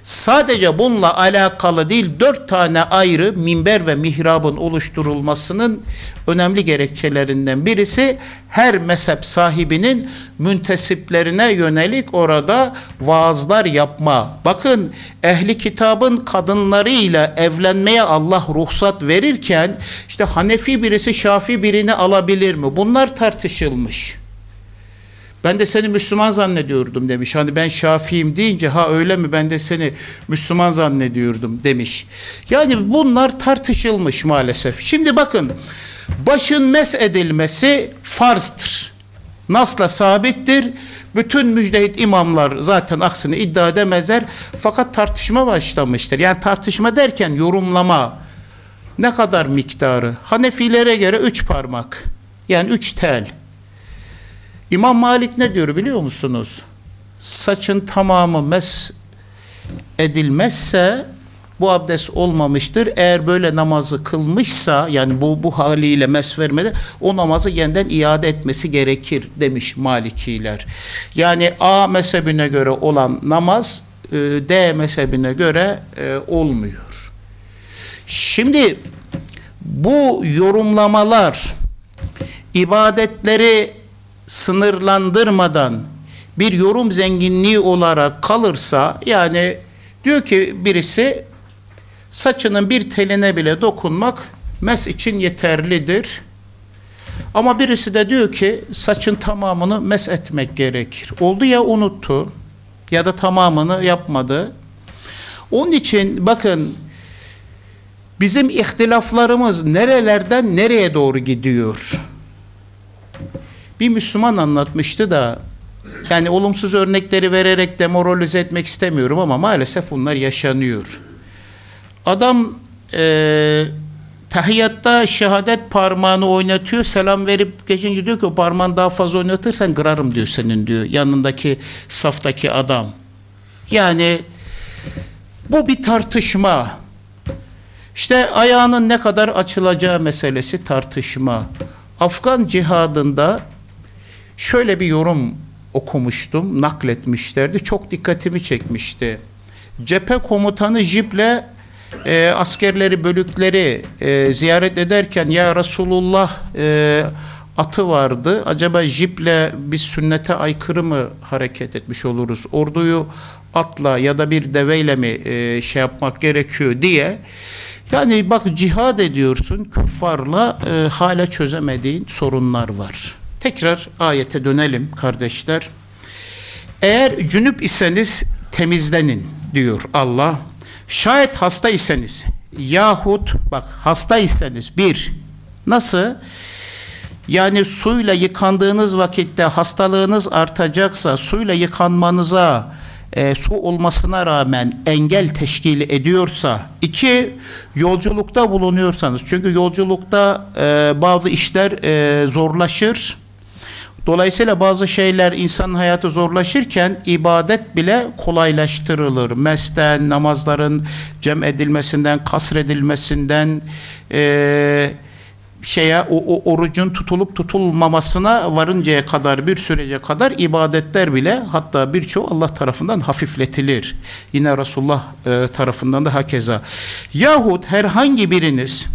sadece bununla alakalı değil dört tane ayrı minber ve mihrabın oluşturulmasının önemli gerekçelerinden birisi her mezhep sahibinin müntesiplerine yönelik orada vaazlar yapma. Bakın ehli kitabın kadınlarıyla evlenmeye Allah ruhsat verirken işte Hanefi birisi Şafi birini alabilir mi? Bunlar tartışılmış. Ben de seni Müslüman zannediyordum demiş. Hani ben Şafi'yim deyince ha öyle mi ben de seni Müslüman zannediyordum demiş. Yani bunlar tartışılmış maalesef. Şimdi bakın başın mes edilmesi farzdır. Nasla sabittir. Bütün müjdehit imamlar zaten aksini iddia edemezler. Fakat tartışma başlamıştır. Yani tartışma derken yorumlama. Ne kadar miktarı? Hanefilere göre üç parmak. Yani üç tel. İmam Malik ne diyor biliyor musunuz? Saçın tamamı mes edilmezse bu abdest olmamıştır. Eğer böyle namazı kılmışsa yani bu bu haliyle mes vermedi o namazı yeniden iade etmesi gerekir demiş Malikiler. Yani A mezhebine göre olan namaz e, D mezhebine göre e, olmuyor. Şimdi bu yorumlamalar ibadetleri sınırlandırmadan bir yorum zenginliği olarak kalırsa yani diyor ki birisi saçının bir teline bile dokunmak mes için yeterlidir. Ama birisi de diyor ki saçın tamamını mes etmek gerekir. Oldu ya unuttu ya da tamamını yapmadı. Onun için bakın bizim ihtilaflarımız nerelerden nereye doğru gidiyor? Bir Müslüman anlatmıştı da yani olumsuz örnekleri vererek demoralize etmek istemiyorum ama maalesef bunlar yaşanıyor. Adam e, tahiyyatta şehadet parmağını oynatıyor. Selam verip geçince diyor ki o parmağını daha fazla oynatırsan kırarım diyor senin diyor. Yanındaki saftaki adam. Yani bu bir tartışma. İşte ayağının ne kadar açılacağı meselesi tartışma. Afgan cihadında şöyle bir yorum okumuştum, nakletmişlerdi. Çok dikkatimi çekmişti. Cephe komutanı jiple e, askerleri, bölükleri e, ziyaret ederken ya Resulullah e, atı vardı. Acaba jiple biz sünnete aykırı mı hareket etmiş oluruz? Orduyu atla ya da bir deveyle mi e, şey yapmak gerekiyor diye. Yani bak cihad ediyorsun küffarla e, hala çözemediğin sorunlar var. Tekrar ayete dönelim kardeşler. Eğer cünüp iseniz temizlenin diyor Allah. Şayet hasta iseniz yahut bak hasta iseniz bir nasıl yani suyla yıkandığınız vakitte hastalığınız artacaksa suyla yıkanmanıza e, su olmasına rağmen engel teşkil ediyorsa iki yolculukta bulunuyorsanız çünkü yolculukta e, bazı işler e, zorlaşır Dolayısıyla bazı şeyler insanın hayatı zorlaşırken ibadet bile kolaylaştırılır. Mesten, namazların cem edilmesinden, kasredilmesinden, e, şeye o, o orucun tutulup tutulmamasına varıncaya kadar bir sürece kadar ibadetler bile hatta birçoğu Allah tarafından hafifletilir. Yine Resulullah e, tarafından da hakeza. Yahut herhangi biriniz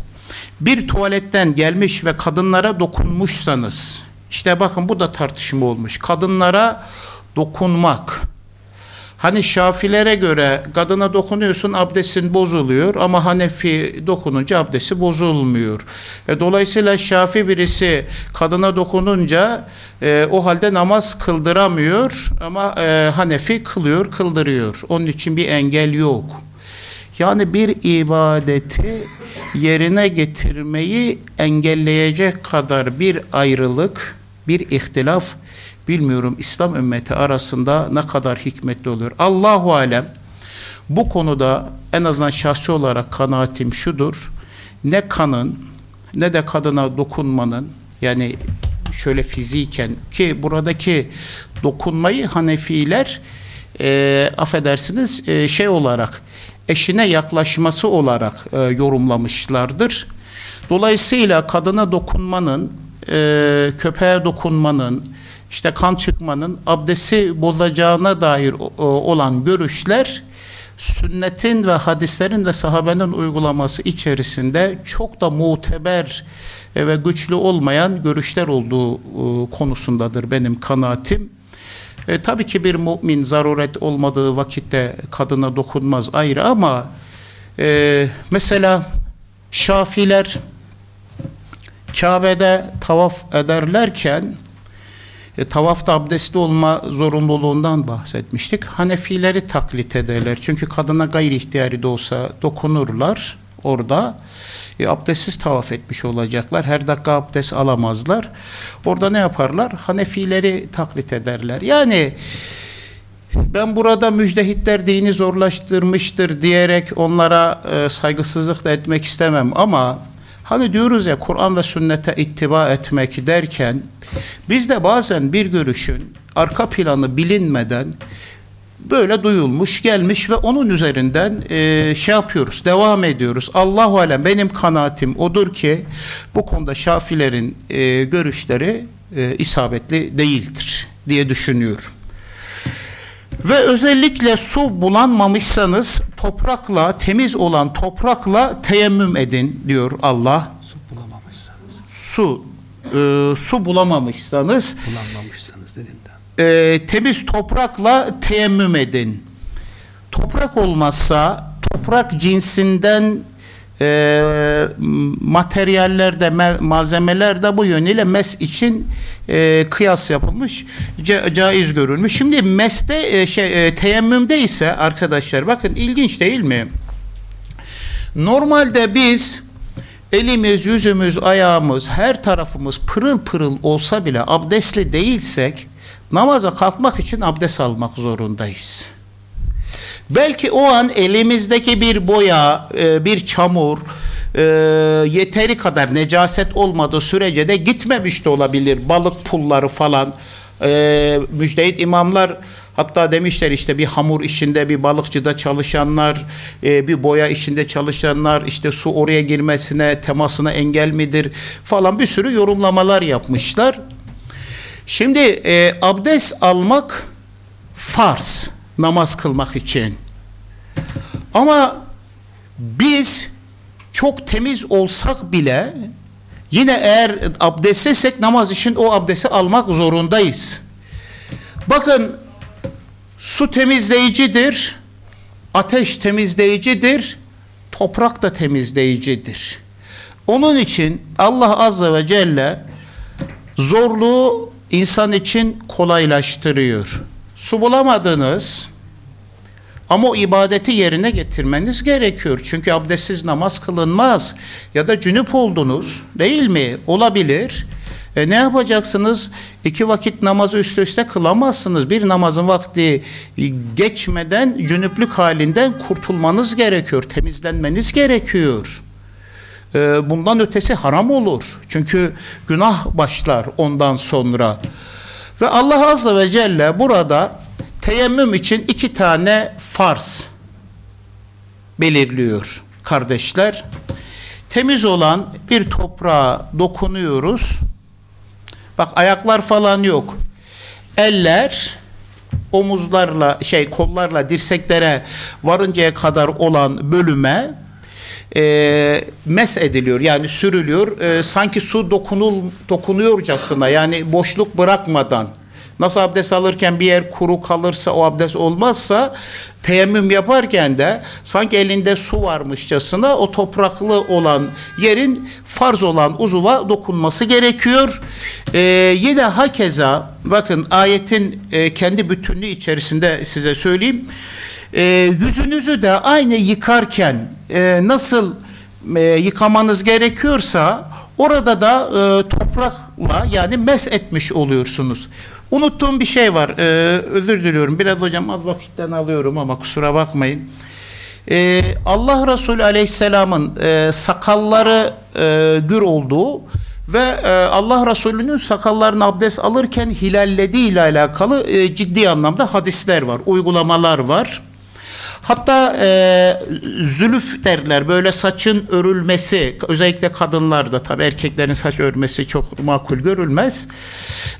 bir tuvaletten gelmiş ve kadınlara dokunmuşsanız işte bakın bu da tartışma olmuş. Kadınlara dokunmak. Hani Şafilere göre kadına dokunuyorsun abdestin bozuluyor ama Hanefi dokununca abdesti bozulmuyor. E, dolayısıyla Şafi birisi kadına dokununca e, o halde namaz kıldıramıyor ama e, Hanefi kılıyor, kıldırıyor. Onun için bir engel yok. Yani bir ibadeti yerine getirmeyi engelleyecek kadar bir ayrılık, bir ihtilaf bilmiyorum İslam ümmeti arasında ne kadar hikmetli olur. Allahu alem bu konuda en azından şahsi olarak kanaatim şudur. Ne kanın ne de kadına dokunmanın yani şöyle fiziken ki buradaki dokunmayı Hanefiler e, affedersiniz e, şey olarak eşine yaklaşması olarak e, yorumlamışlardır. Dolayısıyla kadına dokunmanın, e, köpeğe dokunmanın, işte kan çıkmanın abdesti bozacağına dair olan görüşler sünnetin ve hadislerin ve sahabenin uygulaması içerisinde çok da muteber e, ve güçlü olmayan görüşler olduğu e, konusundadır benim kanaatim. E, tabii ki bir mümin zaruret olmadığı vakitte kadına dokunmaz ayrı ama e, mesela Şafiler Kabe'de tavaf ederlerken e, tavafta abdestli olma zorunluluğundan bahsetmiştik. Hanefileri taklit ederler. Çünkü kadına gayri ihtiyari de olsa dokunurlar orada. E, abdestsiz tavaf etmiş olacaklar. Her dakika abdest alamazlar. Orada ne yaparlar? Hanefileri taklit ederler. Yani ben burada müjdehitler dini zorlaştırmıştır diyerek onlara e, saygısızlık da etmek istemem ama hani diyoruz ya Kur'an ve sünnete ittiba etmek derken biz de bazen bir görüşün arka planı bilinmeden böyle duyulmuş gelmiş ve onun üzerinden e, şey yapıyoruz devam ediyoruz. Allahu alem benim kanaatim odur ki bu konuda şafilerin e, görüşleri e, isabetli değildir diye düşünüyorum ve özellikle su bulanmamışsanız toprakla temiz olan toprakla teyemmüm edin diyor Allah. Su bulamamışsanız. Su e, su bulamamışsanız bulamamışsanız dedim de. e, temiz toprakla teyemmüm edin. Toprak olmazsa toprak cinsinden e, materyallerde malzemelerde bu yönüyle mes için e, kıyas yapılmış ca, caiz görülmüş. Şimdi meste e, şey e, teyemmümde ise arkadaşlar bakın ilginç değil mi? Normalde biz elimiz, yüzümüz, ayağımız, her tarafımız pırıl pırıl olsa bile abdestli değilsek namaza kalkmak için abdest almak zorundayız. Belki o an elimizdeki bir boya, e, bir çamur, e, yeteri kadar necaset olmadığı sürece de gitmemiş de olabilir. Balık pulları falan. E, müjdehit imamlar Hatta demişler işte bir hamur işinde, bir balıkçıda çalışanlar, bir boya işinde çalışanlar, işte su oraya girmesine, temasına engel midir falan bir sürü yorumlamalar yapmışlar. Şimdi e, abdest almak farz namaz kılmak için. Ama biz çok temiz olsak bile yine eğer abdestsizsek namaz için o abdesti almak zorundayız. Bakın su temizleyicidir, ateş temizleyicidir, toprak da temizleyicidir. Onun için Allah Azze ve Celle zorluğu insan için kolaylaştırıyor. Su bulamadınız ama o ibadeti yerine getirmeniz gerekiyor. Çünkü abdestsiz namaz kılınmaz. Ya da cünüp oldunuz değil mi? Olabilir. E ne yapacaksınız? İki vakit namazı üst üste kılamazsınız. Bir namazın vakti geçmeden cünüplük halinden kurtulmanız gerekiyor. Temizlenmeniz gerekiyor. e, bundan ötesi haram olur. Çünkü günah başlar ondan sonra. Ve Allah Azze ve Celle burada teyemmüm için iki tane farz belirliyor kardeşler. Temiz olan bir toprağa dokunuyoruz. Bak ayaklar falan yok. Eller omuzlarla şey kollarla dirseklere varıncaya kadar olan bölüme e, mes ediliyor yani sürülüyor e, sanki su dokunul dokunuyorcasına yani boşluk bırakmadan nasıl abdest alırken bir yer kuru kalırsa o abdest olmazsa teyemmüm yaparken de sanki elinde su varmışçasına o topraklı olan yerin farz olan uzuva dokunması gerekiyor. Ee, yine hakeza bakın ayetin e, kendi bütünlüğü içerisinde size söyleyeyim. E, yüzünüzü de aynı yıkarken e, nasıl e, yıkamanız gerekiyorsa orada da e, toprakla yani mes etmiş oluyorsunuz. Unuttuğum bir şey var. Ee, özür diliyorum. Biraz hocam az vakitten alıyorum ama kusura bakmayın. Ee, Allah Resulü Aleyhisselam'ın e, sakalları e, gür olduğu ve e, Allah Resulü'nün sakallarını abdest alırken hilallediği ile alakalı e, ciddi anlamda hadisler var, uygulamalar var. Hatta e, zülüf derler böyle saçın örülmesi özellikle kadınlarda tabi erkeklerin saç örmesi çok makul görülmez.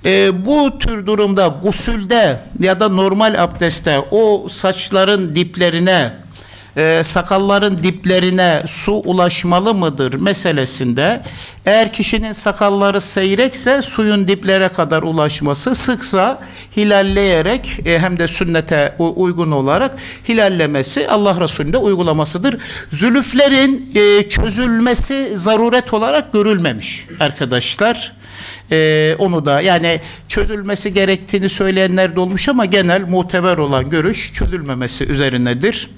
E, bu tür durumda gusülde ya da normal abdestte o saçların diplerine e, sakalların diplerine su ulaşmalı mıdır meselesinde eğer kişinin sakalları seyrekse suyun diplere kadar ulaşması sıksa hilalleyerek e, hem de sünnete uygun olarak hilallemesi Allah Resulü'nde uygulamasıdır. Zülüflerin e, çözülmesi zaruret olarak görülmemiş arkadaşlar. Ee, onu da yani çözülmesi gerektiğini söyleyenler de olmuş ama genel muteber olan görüş çözülmemesi üzerinedir.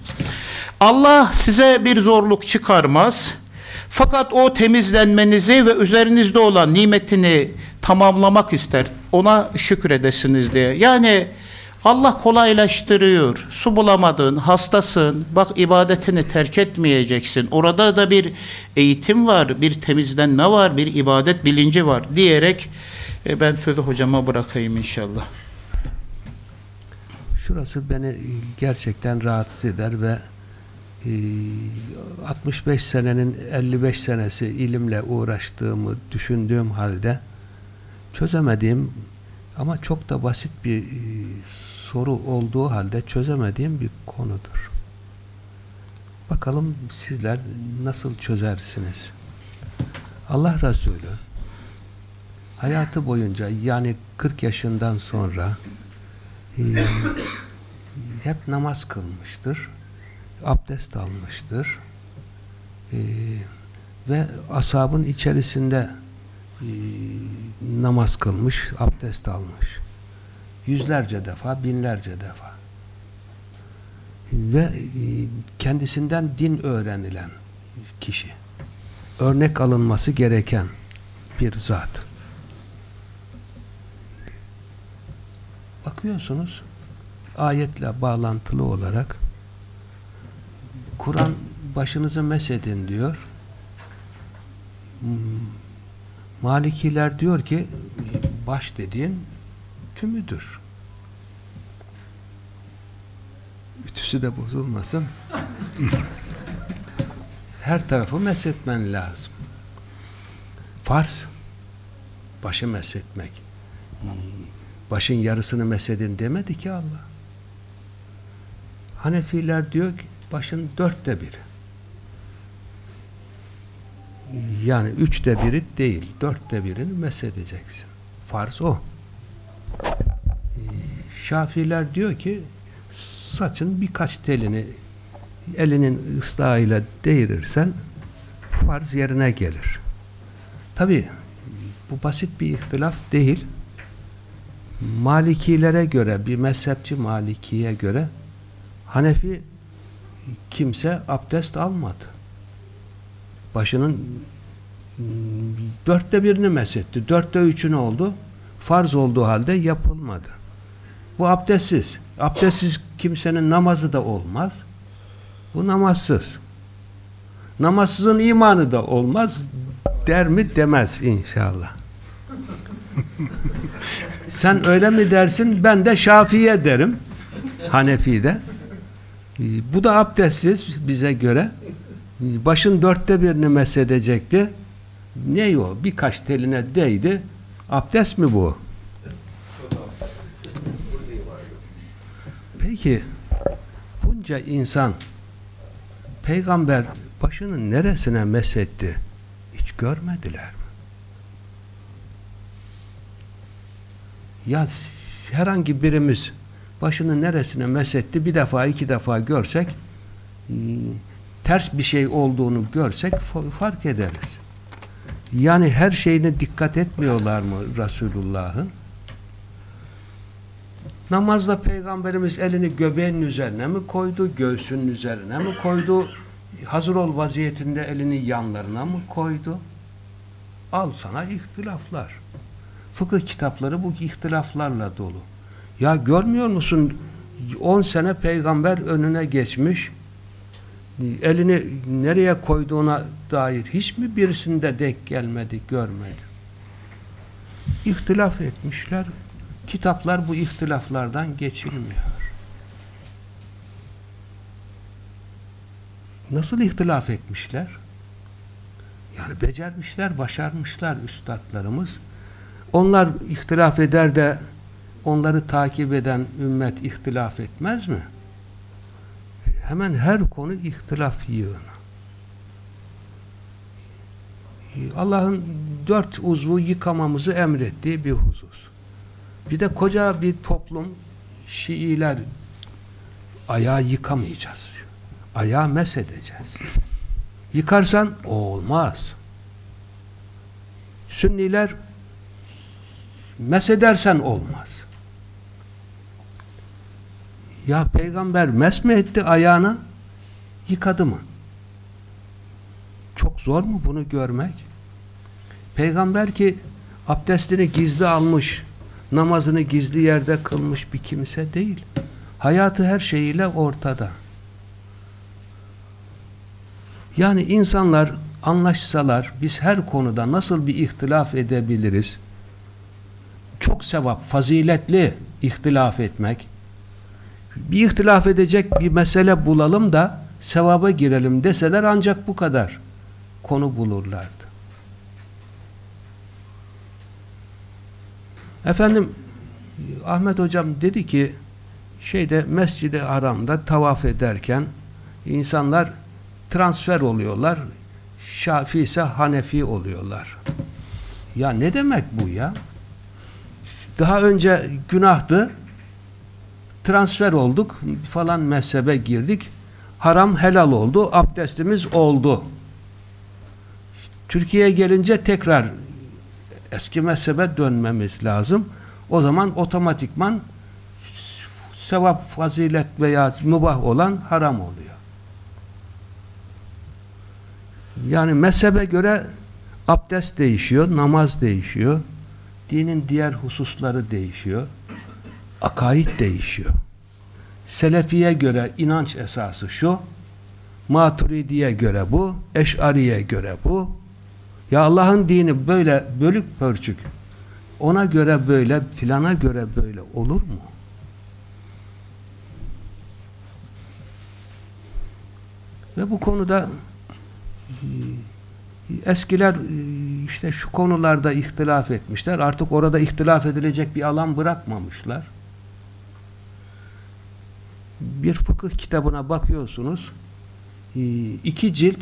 Allah size bir zorluk çıkarmaz. Fakat o temizlenmenizi ve üzerinizde olan nimetini tamamlamak ister. Ona şükredesiniz diye. Yani Allah kolaylaştırıyor. Su bulamadın, hastasın. Bak ibadetini terk etmeyeceksin. Orada da bir eğitim var, bir temizlenme var, bir ibadet bilinci var diyerek e, ben sözü hocama bırakayım inşallah. Şurası beni gerçekten rahatsız eder ve 65 ee, senenin 55 senesi ilimle uğraştığımı düşündüğüm halde çözemediğim ama çok da basit bir e, soru olduğu halde çözemediğim bir konudur. Bakalım sizler nasıl çözersiniz? Allah Resulü hayatı boyunca yani 40 yaşından sonra e, hep namaz kılmıştır abdest almıştır. Ee, ve asabın içerisinde e, namaz kılmış, abdest almış. Yüzlerce defa, binlerce defa. Ve e, kendisinden din öğrenilen kişi. Örnek alınması gereken bir zat. Bakıyorsunuz ayetle bağlantılı olarak Kur'an başınızı mesedin diyor. Hmm. Malikiler diyor ki baş dediğin tümüdür. Ütüsü de bozulmasın. Her tarafı mesetmen lazım. Farz başı mesetmek. Başın yarısını mesedin demedi ki Allah. Hanefiler diyor ki başın dörtte biri. Yani üçte biri değil, dörtte birini mesedeceksin. Farz o. Şafiler diyor ki saçın birkaç telini elinin ıslahıyla değirirsen farz yerine gelir. Tabi bu basit bir ihtilaf değil. Malikilere göre, bir mezhepçi Malikiye göre Hanefi kimse abdest almadı. Başının dörtte birini mesetti. Dörtte üçünü oldu. Farz olduğu halde yapılmadı. Bu abdestsiz. Abdestsiz kimsenin namazı da olmaz. Bu namazsız. Namazsızın imanı da olmaz der mi demez inşallah. Sen öyle mi dersin? Ben de Şafii'ye derim. Hanefi'de. Ee, bu da abdestsiz bize göre. Ee, başın dörtte birini mesedecekti. Ne o? Birkaç teline değdi. Abdest mi bu? Peki bunca insan peygamber başının neresine mesetti? Hiç görmediler mi? Ya herhangi birimiz başının neresine mesetti bir defa iki defa görsek e, ters bir şey olduğunu görsek fark ederiz. Yani her şeyine dikkat etmiyorlar mı Resulullah'ın? Namazda Peygamberimiz elini göbeğinin üzerine mi koydu, göğsünün üzerine mi koydu, hazır ol vaziyetinde elini yanlarına mı koydu? Al sana ihtilaflar. Fıkıh kitapları bu ihtilaflarla dolu. Ya görmüyor musun? 10 sene peygamber önüne geçmiş. Elini nereye koyduğuna dair hiç mi birisinde denk gelmedi, görmedi. İhtilaf etmişler. Kitaplar bu ihtilaflardan geçilmiyor. Nasıl ihtilaf etmişler? Yani becermişler, başarmışlar üstadlarımız. Onlar ihtilaf eder de onları takip eden ümmet ihtilaf etmez mi? Hemen her konu ihtilaf yığını. Allah'ın dört uzvu yıkamamızı emrettiği bir husus. Bir de koca bir toplum Şiiler ayağı yıkamayacağız. Ayağı mesedeceğiz. Yıkarsan olmaz. Sünniler mesedersen olmaz. Ya peygamber mes mi etti ayağını? Yıkadı mı? Çok zor mu bunu görmek? Peygamber ki abdestini gizli almış, namazını gizli yerde kılmış bir kimse değil. Hayatı her şeyiyle ortada. Yani insanlar anlaşsalar biz her konuda nasıl bir ihtilaf edebiliriz? Çok sevap, faziletli ihtilaf etmek. Bir ihtilaf edecek bir mesele bulalım da sevaba girelim deseler ancak bu kadar konu bulurlardı. Efendim Ahmet hocam dedi ki şeyde Mescid-i Haram'da tavaf ederken insanlar transfer oluyorlar. Şafi ise Hanefi oluyorlar. Ya ne demek bu ya? Daha önce günahtı. Transfer olduk. Falan mezhebe girdik. Haram helal oldu. Abdestimiz oldu. Türkiye'ye gelince tekrar eski mezhebe dönmemiz lazım. O zaman otomatikman sevap, fazilet veya mübah olan haram oluyor. Yani mezhebe göre abdest değişiyor, namaz değişiyor, dinin diğer hususları değişiyor, akaid değişiyor. Selefiye göre inanç esası şu, Maturidiye göre bu, Eş'ariye göre bu. Ya Allah'ın dini böyle bölük pörçük, ona göre böyle, filana göre böyle olur mu? Ve bu konuda eskiler işte şu konularda ihtilaf etmişler. Artık orada ihtilaf edilecek bir alan bırakmamışlar. Bir fıkıh kitabına bakıyorsunuz. iki cilt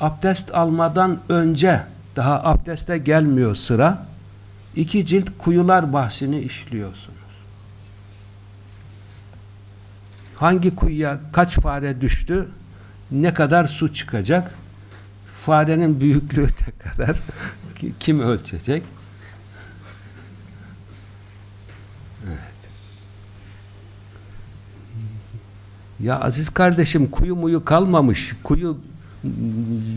abdest almadan önce daha abdeste gelmiyor sıra. iki cilt kuyular bahsini işliyorsunuz. Hangi kuyuya kaç fare düştü? ne kadar su çıkacak? Farenin büyüklüğü ne kadar? Kim ölçecek? Ya aziz kardeşim kuyu muyu kalmamış. Kuyu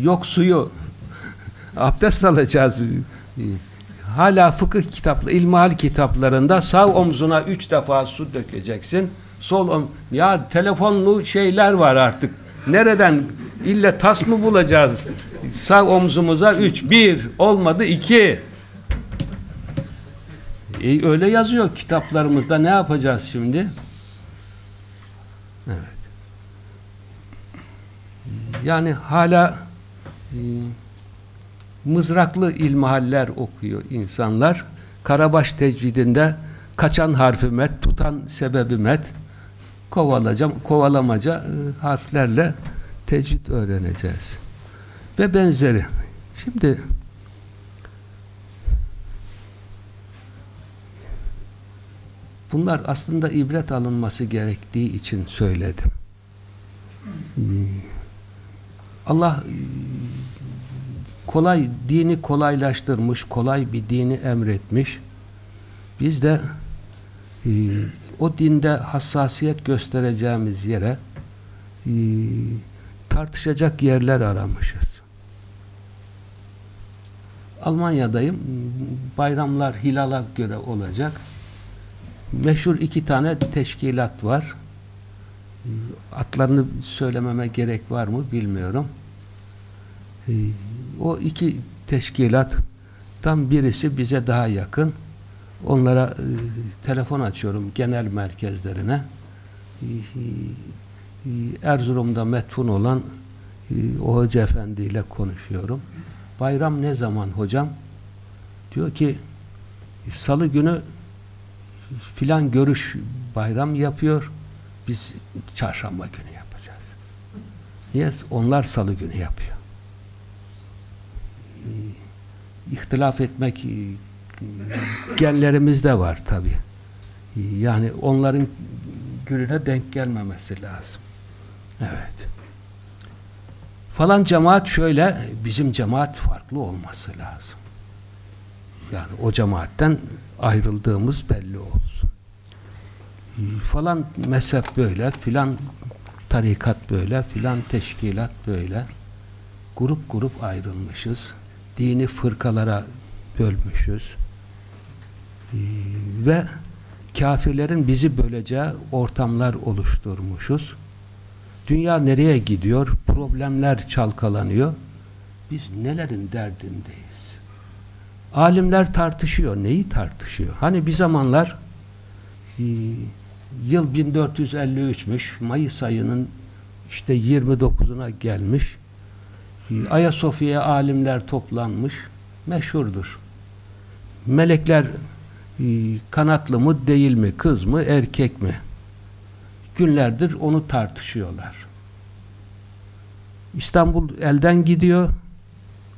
yok suyu. Abdest alacağız. Hala fıkıh kitaplı, ilmihal kitaplarında sağ omzuna üç defa su dökeceksin. Sol om ya telefonlu şeyler var artık nereden İlle tas mı bulacağız? Sağ omzumuza üç, bir, olmadı iki. E, öyle yazıyor kitaplarımızda. Ne yapacağız şimdi? Evet. Yani hala e, mızraklı ilmihaller okuyor insanlar. Karabaş tecvidinde kaçan harfi met, tutan sebebi met, kovalacağım, kovalamaca e, harflerle tecvid öğreneceğiz. Ve benzeri. Şimdi bunlar aslında ibret alınması gerektiği için söyledim. Allah kolay dini kolaylaştırmış, kolay bir dini emretmiş. Biz de e, o dinde hassasiyet göstereceğimiz yere e, tartışacak yerler aramışız. Almanya'dayım. Bayramlar hilala göre olacak. Meşhur iki tane teşkilat var. Atlarını söylememe gerek var mı bilmiyorum. E, o iki teşkilattan birisi bize daha yakın. Onlara e, telefon açıyorum genel merkezlerine. E, e, Erzurum'da metfun olan e, o Hoca Efendi ile konuşuyorum. Bayram ne zaman hocam? Diyor ki salı günü filan görüş bayram yapıyor. Biz çarşamba günü yapacağız. Niye? Onlar salı günü yapıyor. İhtilaf etmek genlerimizde var tabi. Yani onların gününe denk gelmemesi lazım. Evet. Falan cemaat şöyle, bizim cemaat farklı olması lazım. Yani o cemaatten ayrıldığımız belli olsun. Falan mezhep böyle, filan tarikat böyle, filan teşkilat böyle. Grup grup ayrılmışız. Dini fırkalara bölmüşüz. Ve kafirlerin bizi böleceği ortamlar oluşturmuşuz. Dünya nereye gidiyor? Problemler çalkalanıyor. Biz nelerin derdindeyiz? Alimler tartışıyor. Neyi tartışıyor? Hani bir zamanlar e, yıl 1453'müş. Mayıs ayının işte 29'una gelmiş. E, Ayasofya'ya alimler toplanmış. Meşhurdur. Melekler e, kanatlı mı değil mi? Kız mı? Erkek mi? Günlerdir onu tartışıyorlar. İstanbul elden gidiyor.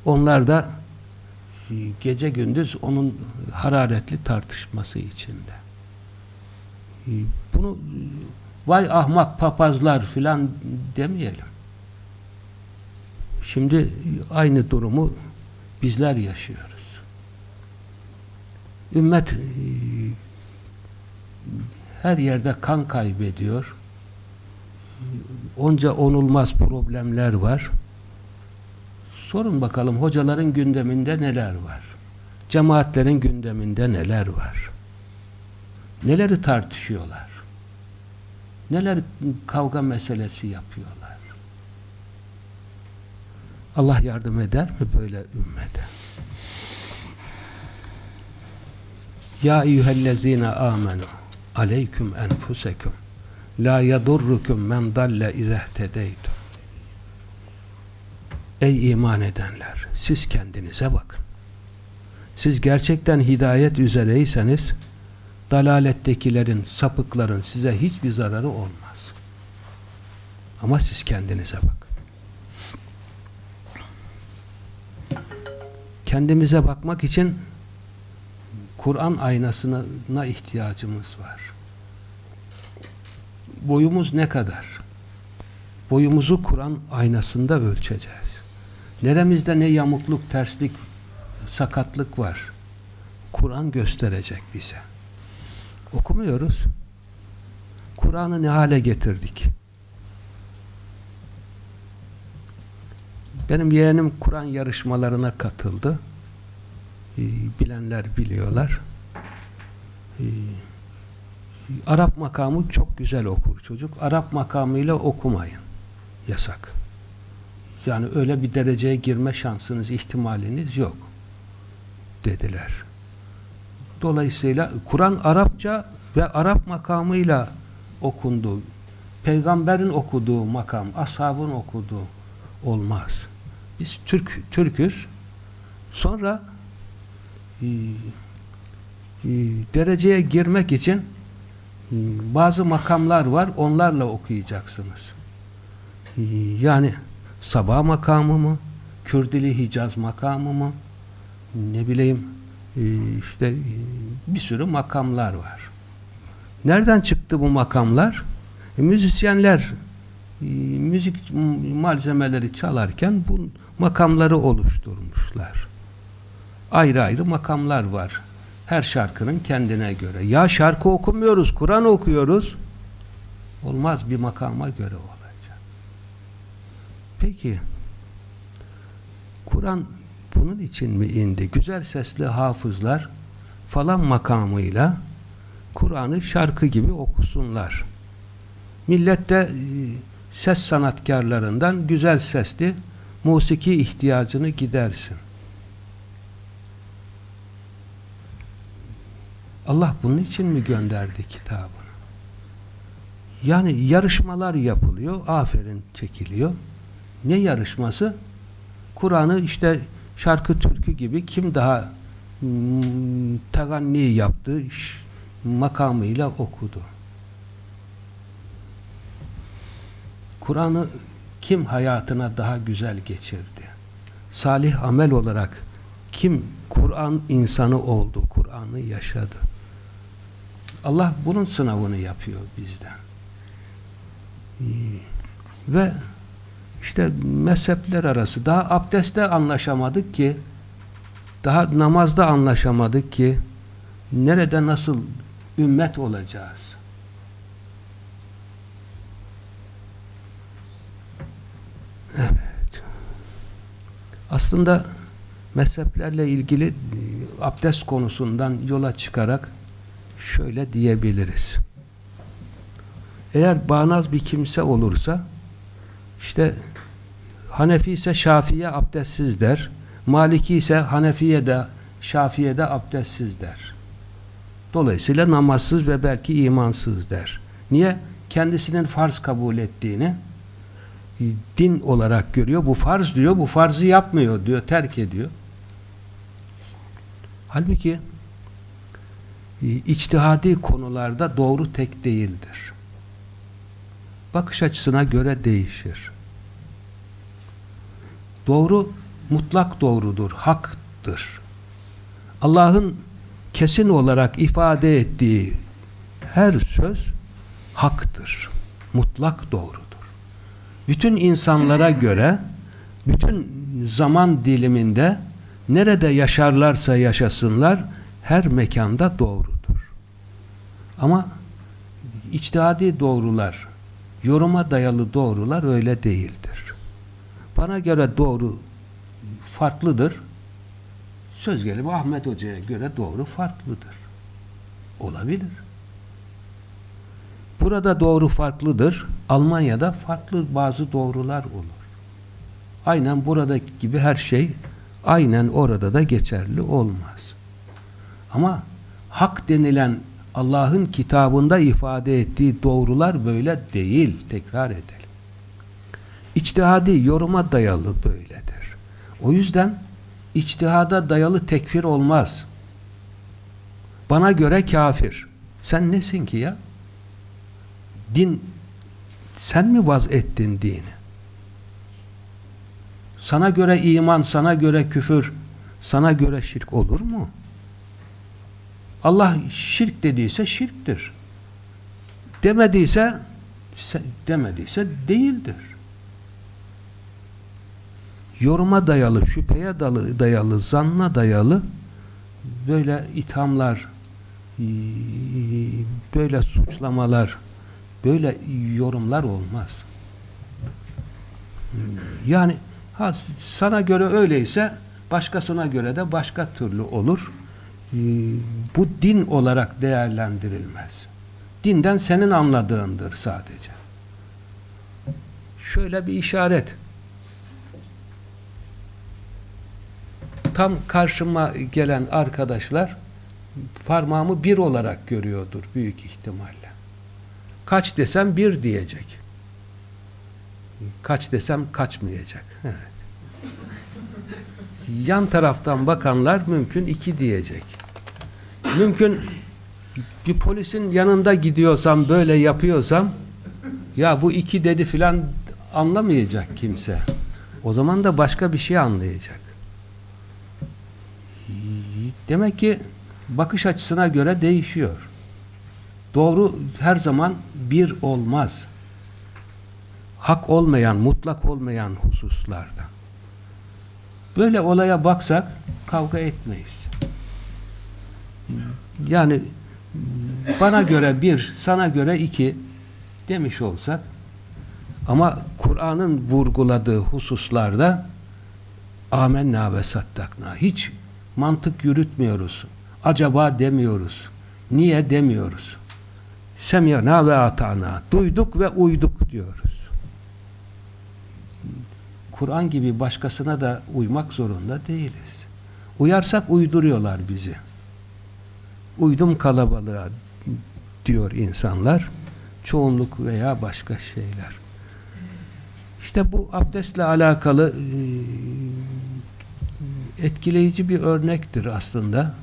Onlar da gece gündüz onun hararetli tartışması içinde. E, bunu vay ahmak papazlar filan demeyelim. Şimdi aynı durumu bizler yaşıyoruz. Ümmet e, her yerde kan kaybediyor. Onca onulmaz problemler var. Sorun bakalım hocaların gündeminde neler var? Cemaatlerin gündeminde neler var? Neleri tartışıyorlar? Neler kavga meselesi yapıyorlar? Allah yardım eder mi böyle ümmete? Ya eyyühellezine amenu aleyküm enfusekum la yadurrukum men dalle izehtedeytum Ey iman edenler siz kendinize bakın. Siz gerçekten hidayet üzereyseniz dalalettekilerin, sapıkların size hiçbir zararı olmaz. Ama siz kendinize bakın. Kendimize bakmak için Kur'an aynasına ihtiyacımız var. Boyumuz ne kadar? Boyumuzu Kur'an aynasında ölçeceğiz. Neremizde ne yamukluk, terslik, sakatlık var. Kur'an gösterecek bize. Okumuyoruz. Kur'an'ı ne hale getirdik? Benim yeğenim Kur'an yarışmalarına katıldı. Ee, bilenler biliyorlar. Ee, Arap makamı çok güzel okur çocuk. Arap makamıyla okumayın. Yasak. Yani öyle bir dereceye girme şansınız, ihtimaliniz yok dediler. Dolayısıyla Kur'an Arapça ve Arap makamıyla okundu. Peygamberin okuduğu makam, ashabın okuduğu olmaz. Biz Türk Türküz. Sonra e, e, dereceye girmek için e, bazı makamlar var. Onlarla okuyacaksınız. E, yani sabah makamı mı? Kürdili Hicaz makamı mı? Ne bileyim e, işte e, bir sürü makamlar var. Nereden çıktı bu makamlar? E, müzisyenler e, müzik malzemeleri çalarken bu makamları oluşturmuşlar. Ayrı ayrı makamlar var. Her şarkının kendine göre. Ya şarkı okumuyoruz, Kur'an okuyoruz. Olmaz bir makama göre olacak. Peki Kur'an bunun için mi indi? Güzel sesli hafızlar falan makamıyla Kur'an'ı şarkı gibi okusunlar. Millet de e, ses sanatkarlarından güzel sesli musiki ihtiyacını gidersin. Allah bunun için mi gönderdi kitabını? Yani yarışmalar yapılıyor, aferin çekiliyor. Ne yarışması? Kur'an'ı işte şarkı türkü gibi kim daha hmm, taganni yaptı, makamıyla okudu. Kur'an'ı kim hayatına daha güzel geçirdi? Salih amel olarak kim Kur'an insanı oldu, Kur'an'ı yaşadı? Allah bunun sınavını yapıyor bizden. Ve işte mezhepler arası daha abdestte anlaşamadık ki daha namazda anlaşamadık ki nerede nasıl ümmet olacağız? Evet. Aslında mezheplerle ilgili e, abdest konusundan yola çıkarak şöyle diyebiliriz. Eğer bağnaz bir kimse olursa işte Hanefi ise Şafiye abdestsiz der. Maliki ise Hanefiye de Şafiye de abdestsiz der. Dolayısıyla namazsız ve belki imansız der. Niye? Kendisinin farz kabul ettiğini din olarak görüyor. Bu farz diyor. Bu farzı yapmıyor diyor. Terk ediyor. Halbuki e, içtihadi konularda doğru tek değildir. Bakış açısına göre değişir. Doğru mutlak doğrudur, haktır. Allah'ın kesin olarak ifade ettiği her söz haktır. Mutlak doğrudur. Bütün insanlara göre bütün zaman diliminde nerede yaşarlarsa yaşasınlar her mekanda doğrudur. Ama içtihadi doğrular, yoruma dayalı doğrular öyle değildir. Bana göre doğru farklıdır. Söz gelimi Ahmet Hoca'ya göre doğru farklıdır. Olabilir. Burada doğru farklıdır. Almanya'da farklı bazı doğrular olur. Aynen buradaki gibi her şey aynen orada da geçerli olmaz. Ama hak denilen Allah'ın kitabında ifade ettiği doğrular böyle değil. Tekrar edelim. İçtihadi yoruma dayalı böyledir. O yüzden içtihada dayalı tekfir olmaz. Bana göre kafir. Sen nesin ki ya? Din sen mi vaz ettin dini? Sana göre iman, sana göre küfür, sana göre şirk olur mu? Allah şirk dediyse şirktir. Demediyse demediyse değildir. Yoruma dayalı, şüpheye dayalı, zanna dayalı böyle ithamlar, böyle suçlamalar, böyle yorumlar olmaz. Yani ha, sana göre öyleyse başkasına göre de başka türlü olur. Ee, bu din olarak değerlendirilmez. Dinden senin anladığındır sadece. Şöyle bir işaret. Tam karşıma gelen arkadaşlar parmağımı bir olarak görüyordur büyük ihtimalle. Kaç desem bir diyecek. Kaç desem kaçmayacak. Evet. Yan taraftan bakanlar mümkün iki diyecek. Mümkün bir polisin yanında gidiyorsam böyle yapıyorsam ya bu iki dedi filan anlamayacak kimse. O zaman da başka bir şey anlayacak. Demek ki bakış açısına göre değişiyor. Doğru her zaman bir olmaz. Hak olmayan, mutlak olmayan hususlarda. Böyle olaya baksak kavga etmeyiz. Yani bana göre bir, sana göre iki demiş olsak ama Kur'an'ın vurguladığı hususlarda amenna ve sattakna. Hiç mantık yürütmüyoruz. Acaba demiyoruz. Niye demiyoruz. Semyana ve atana. Duyduk ve uyduk diyoruz. Kur'an gibi başkasına da uymak zorunda değiliz. Uyarsak uyduruyorlar bizi. Uydum kalabalığa diyor insanlar. Çoğunluk veya başka şeyler. İşte bu abdestle alakalı etkileyici bir örnektir aslında.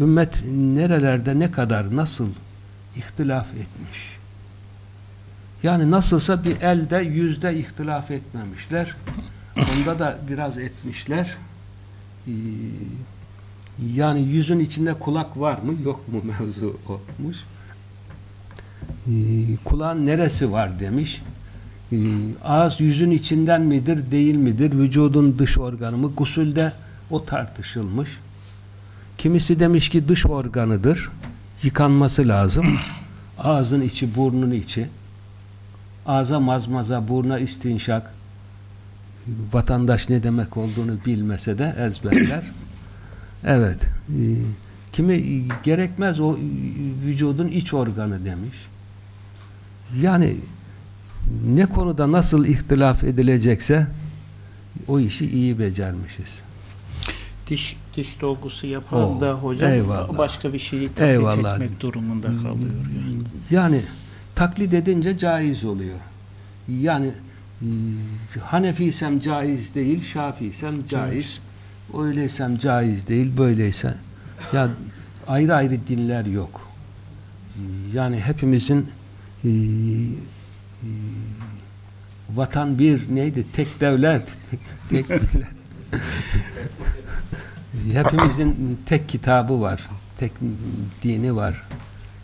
Ümmet nerelerde ne kadar nasıl ihtilaf etmiş. Yani nasılsa bir elde yüzde ihtilaf etmemişler. Onda da biraz etmişler. Yani yüzün içinde kulak var mı yok mu mevzu olmuş. Kulağın neresi var demiş. Ağız yüzün içinden midir değil midir? Vücudun dış organı mı? Gusülde o tartışılmış. Kimisi demiş ki dış organıdır. Yıkanması lazım. Ağzın içi, burnun içi. Ağza mazmaza, burna istinşak. Vatandaş ne demek olduğunu bilmese de ezberler. Evet. Kimi gerekmez o vücudun iç organı demiş. Yani ne konuda nasıl ihtilaf edilecekse o işi iyi becermişiz. Diş diş dolgusu yapan Oo, da hocam eyvallah. başka bir şeyi taklit Eyvallah. etmek durumunda kalıyor. Yani. Yani taklit edince caiz oluyor. Yani e, Hanefiysem caiz değil, Şafiysem caiz. Öyleysem caiz değil, böyleyse. Ya ayrı ayrı dinler yok. Yani hepimizin e, e, vatan bir neydi? Tek devlet, tek, tek millet. Hepimizin tek kitabı var, tek dini var,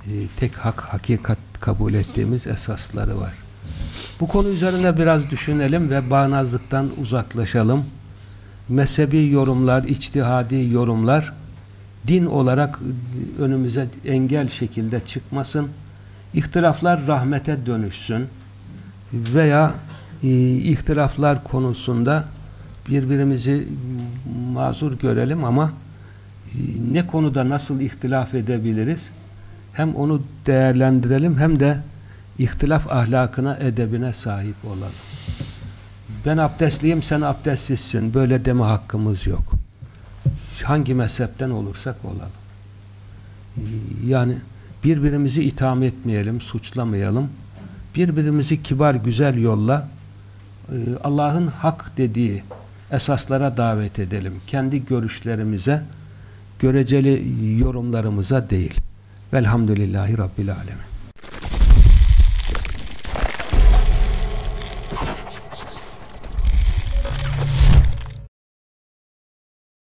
e, tek hak, hakikat kabul ettiğimiz esasları var. Bu konu üzerine biraz düşünelim ve bağnazlıktan uzaklaşalım. Mezhebi yorumlar, içtihadi yorumlar din olarak önümüze engel şekilde çıkmasın. İhtilaflar rahmete dönüşsün veya e, ihtilaflar konusunda birbirimizi mazur görelim ama e, ne konuda nasıl ihtilaf edebiliriz hem onu değerlendirelim hem de ihtilaf ahlakına, edebine sahip olalım. Ben abdestliyim, sen abdestsizsin. Böyle deme hakkımız yok. Hangi mezhepten olursak olalım. Yani birbirimizi itham etmeyelim, suçlamayalım. Birbirimizi kibar, güzel yolla Allah'ın hak dediği esaslara davet edelim. Kendi görüşlerimize, göreceli yorumlarımıza değil. Velhamdülillahi Rabbil Alemin.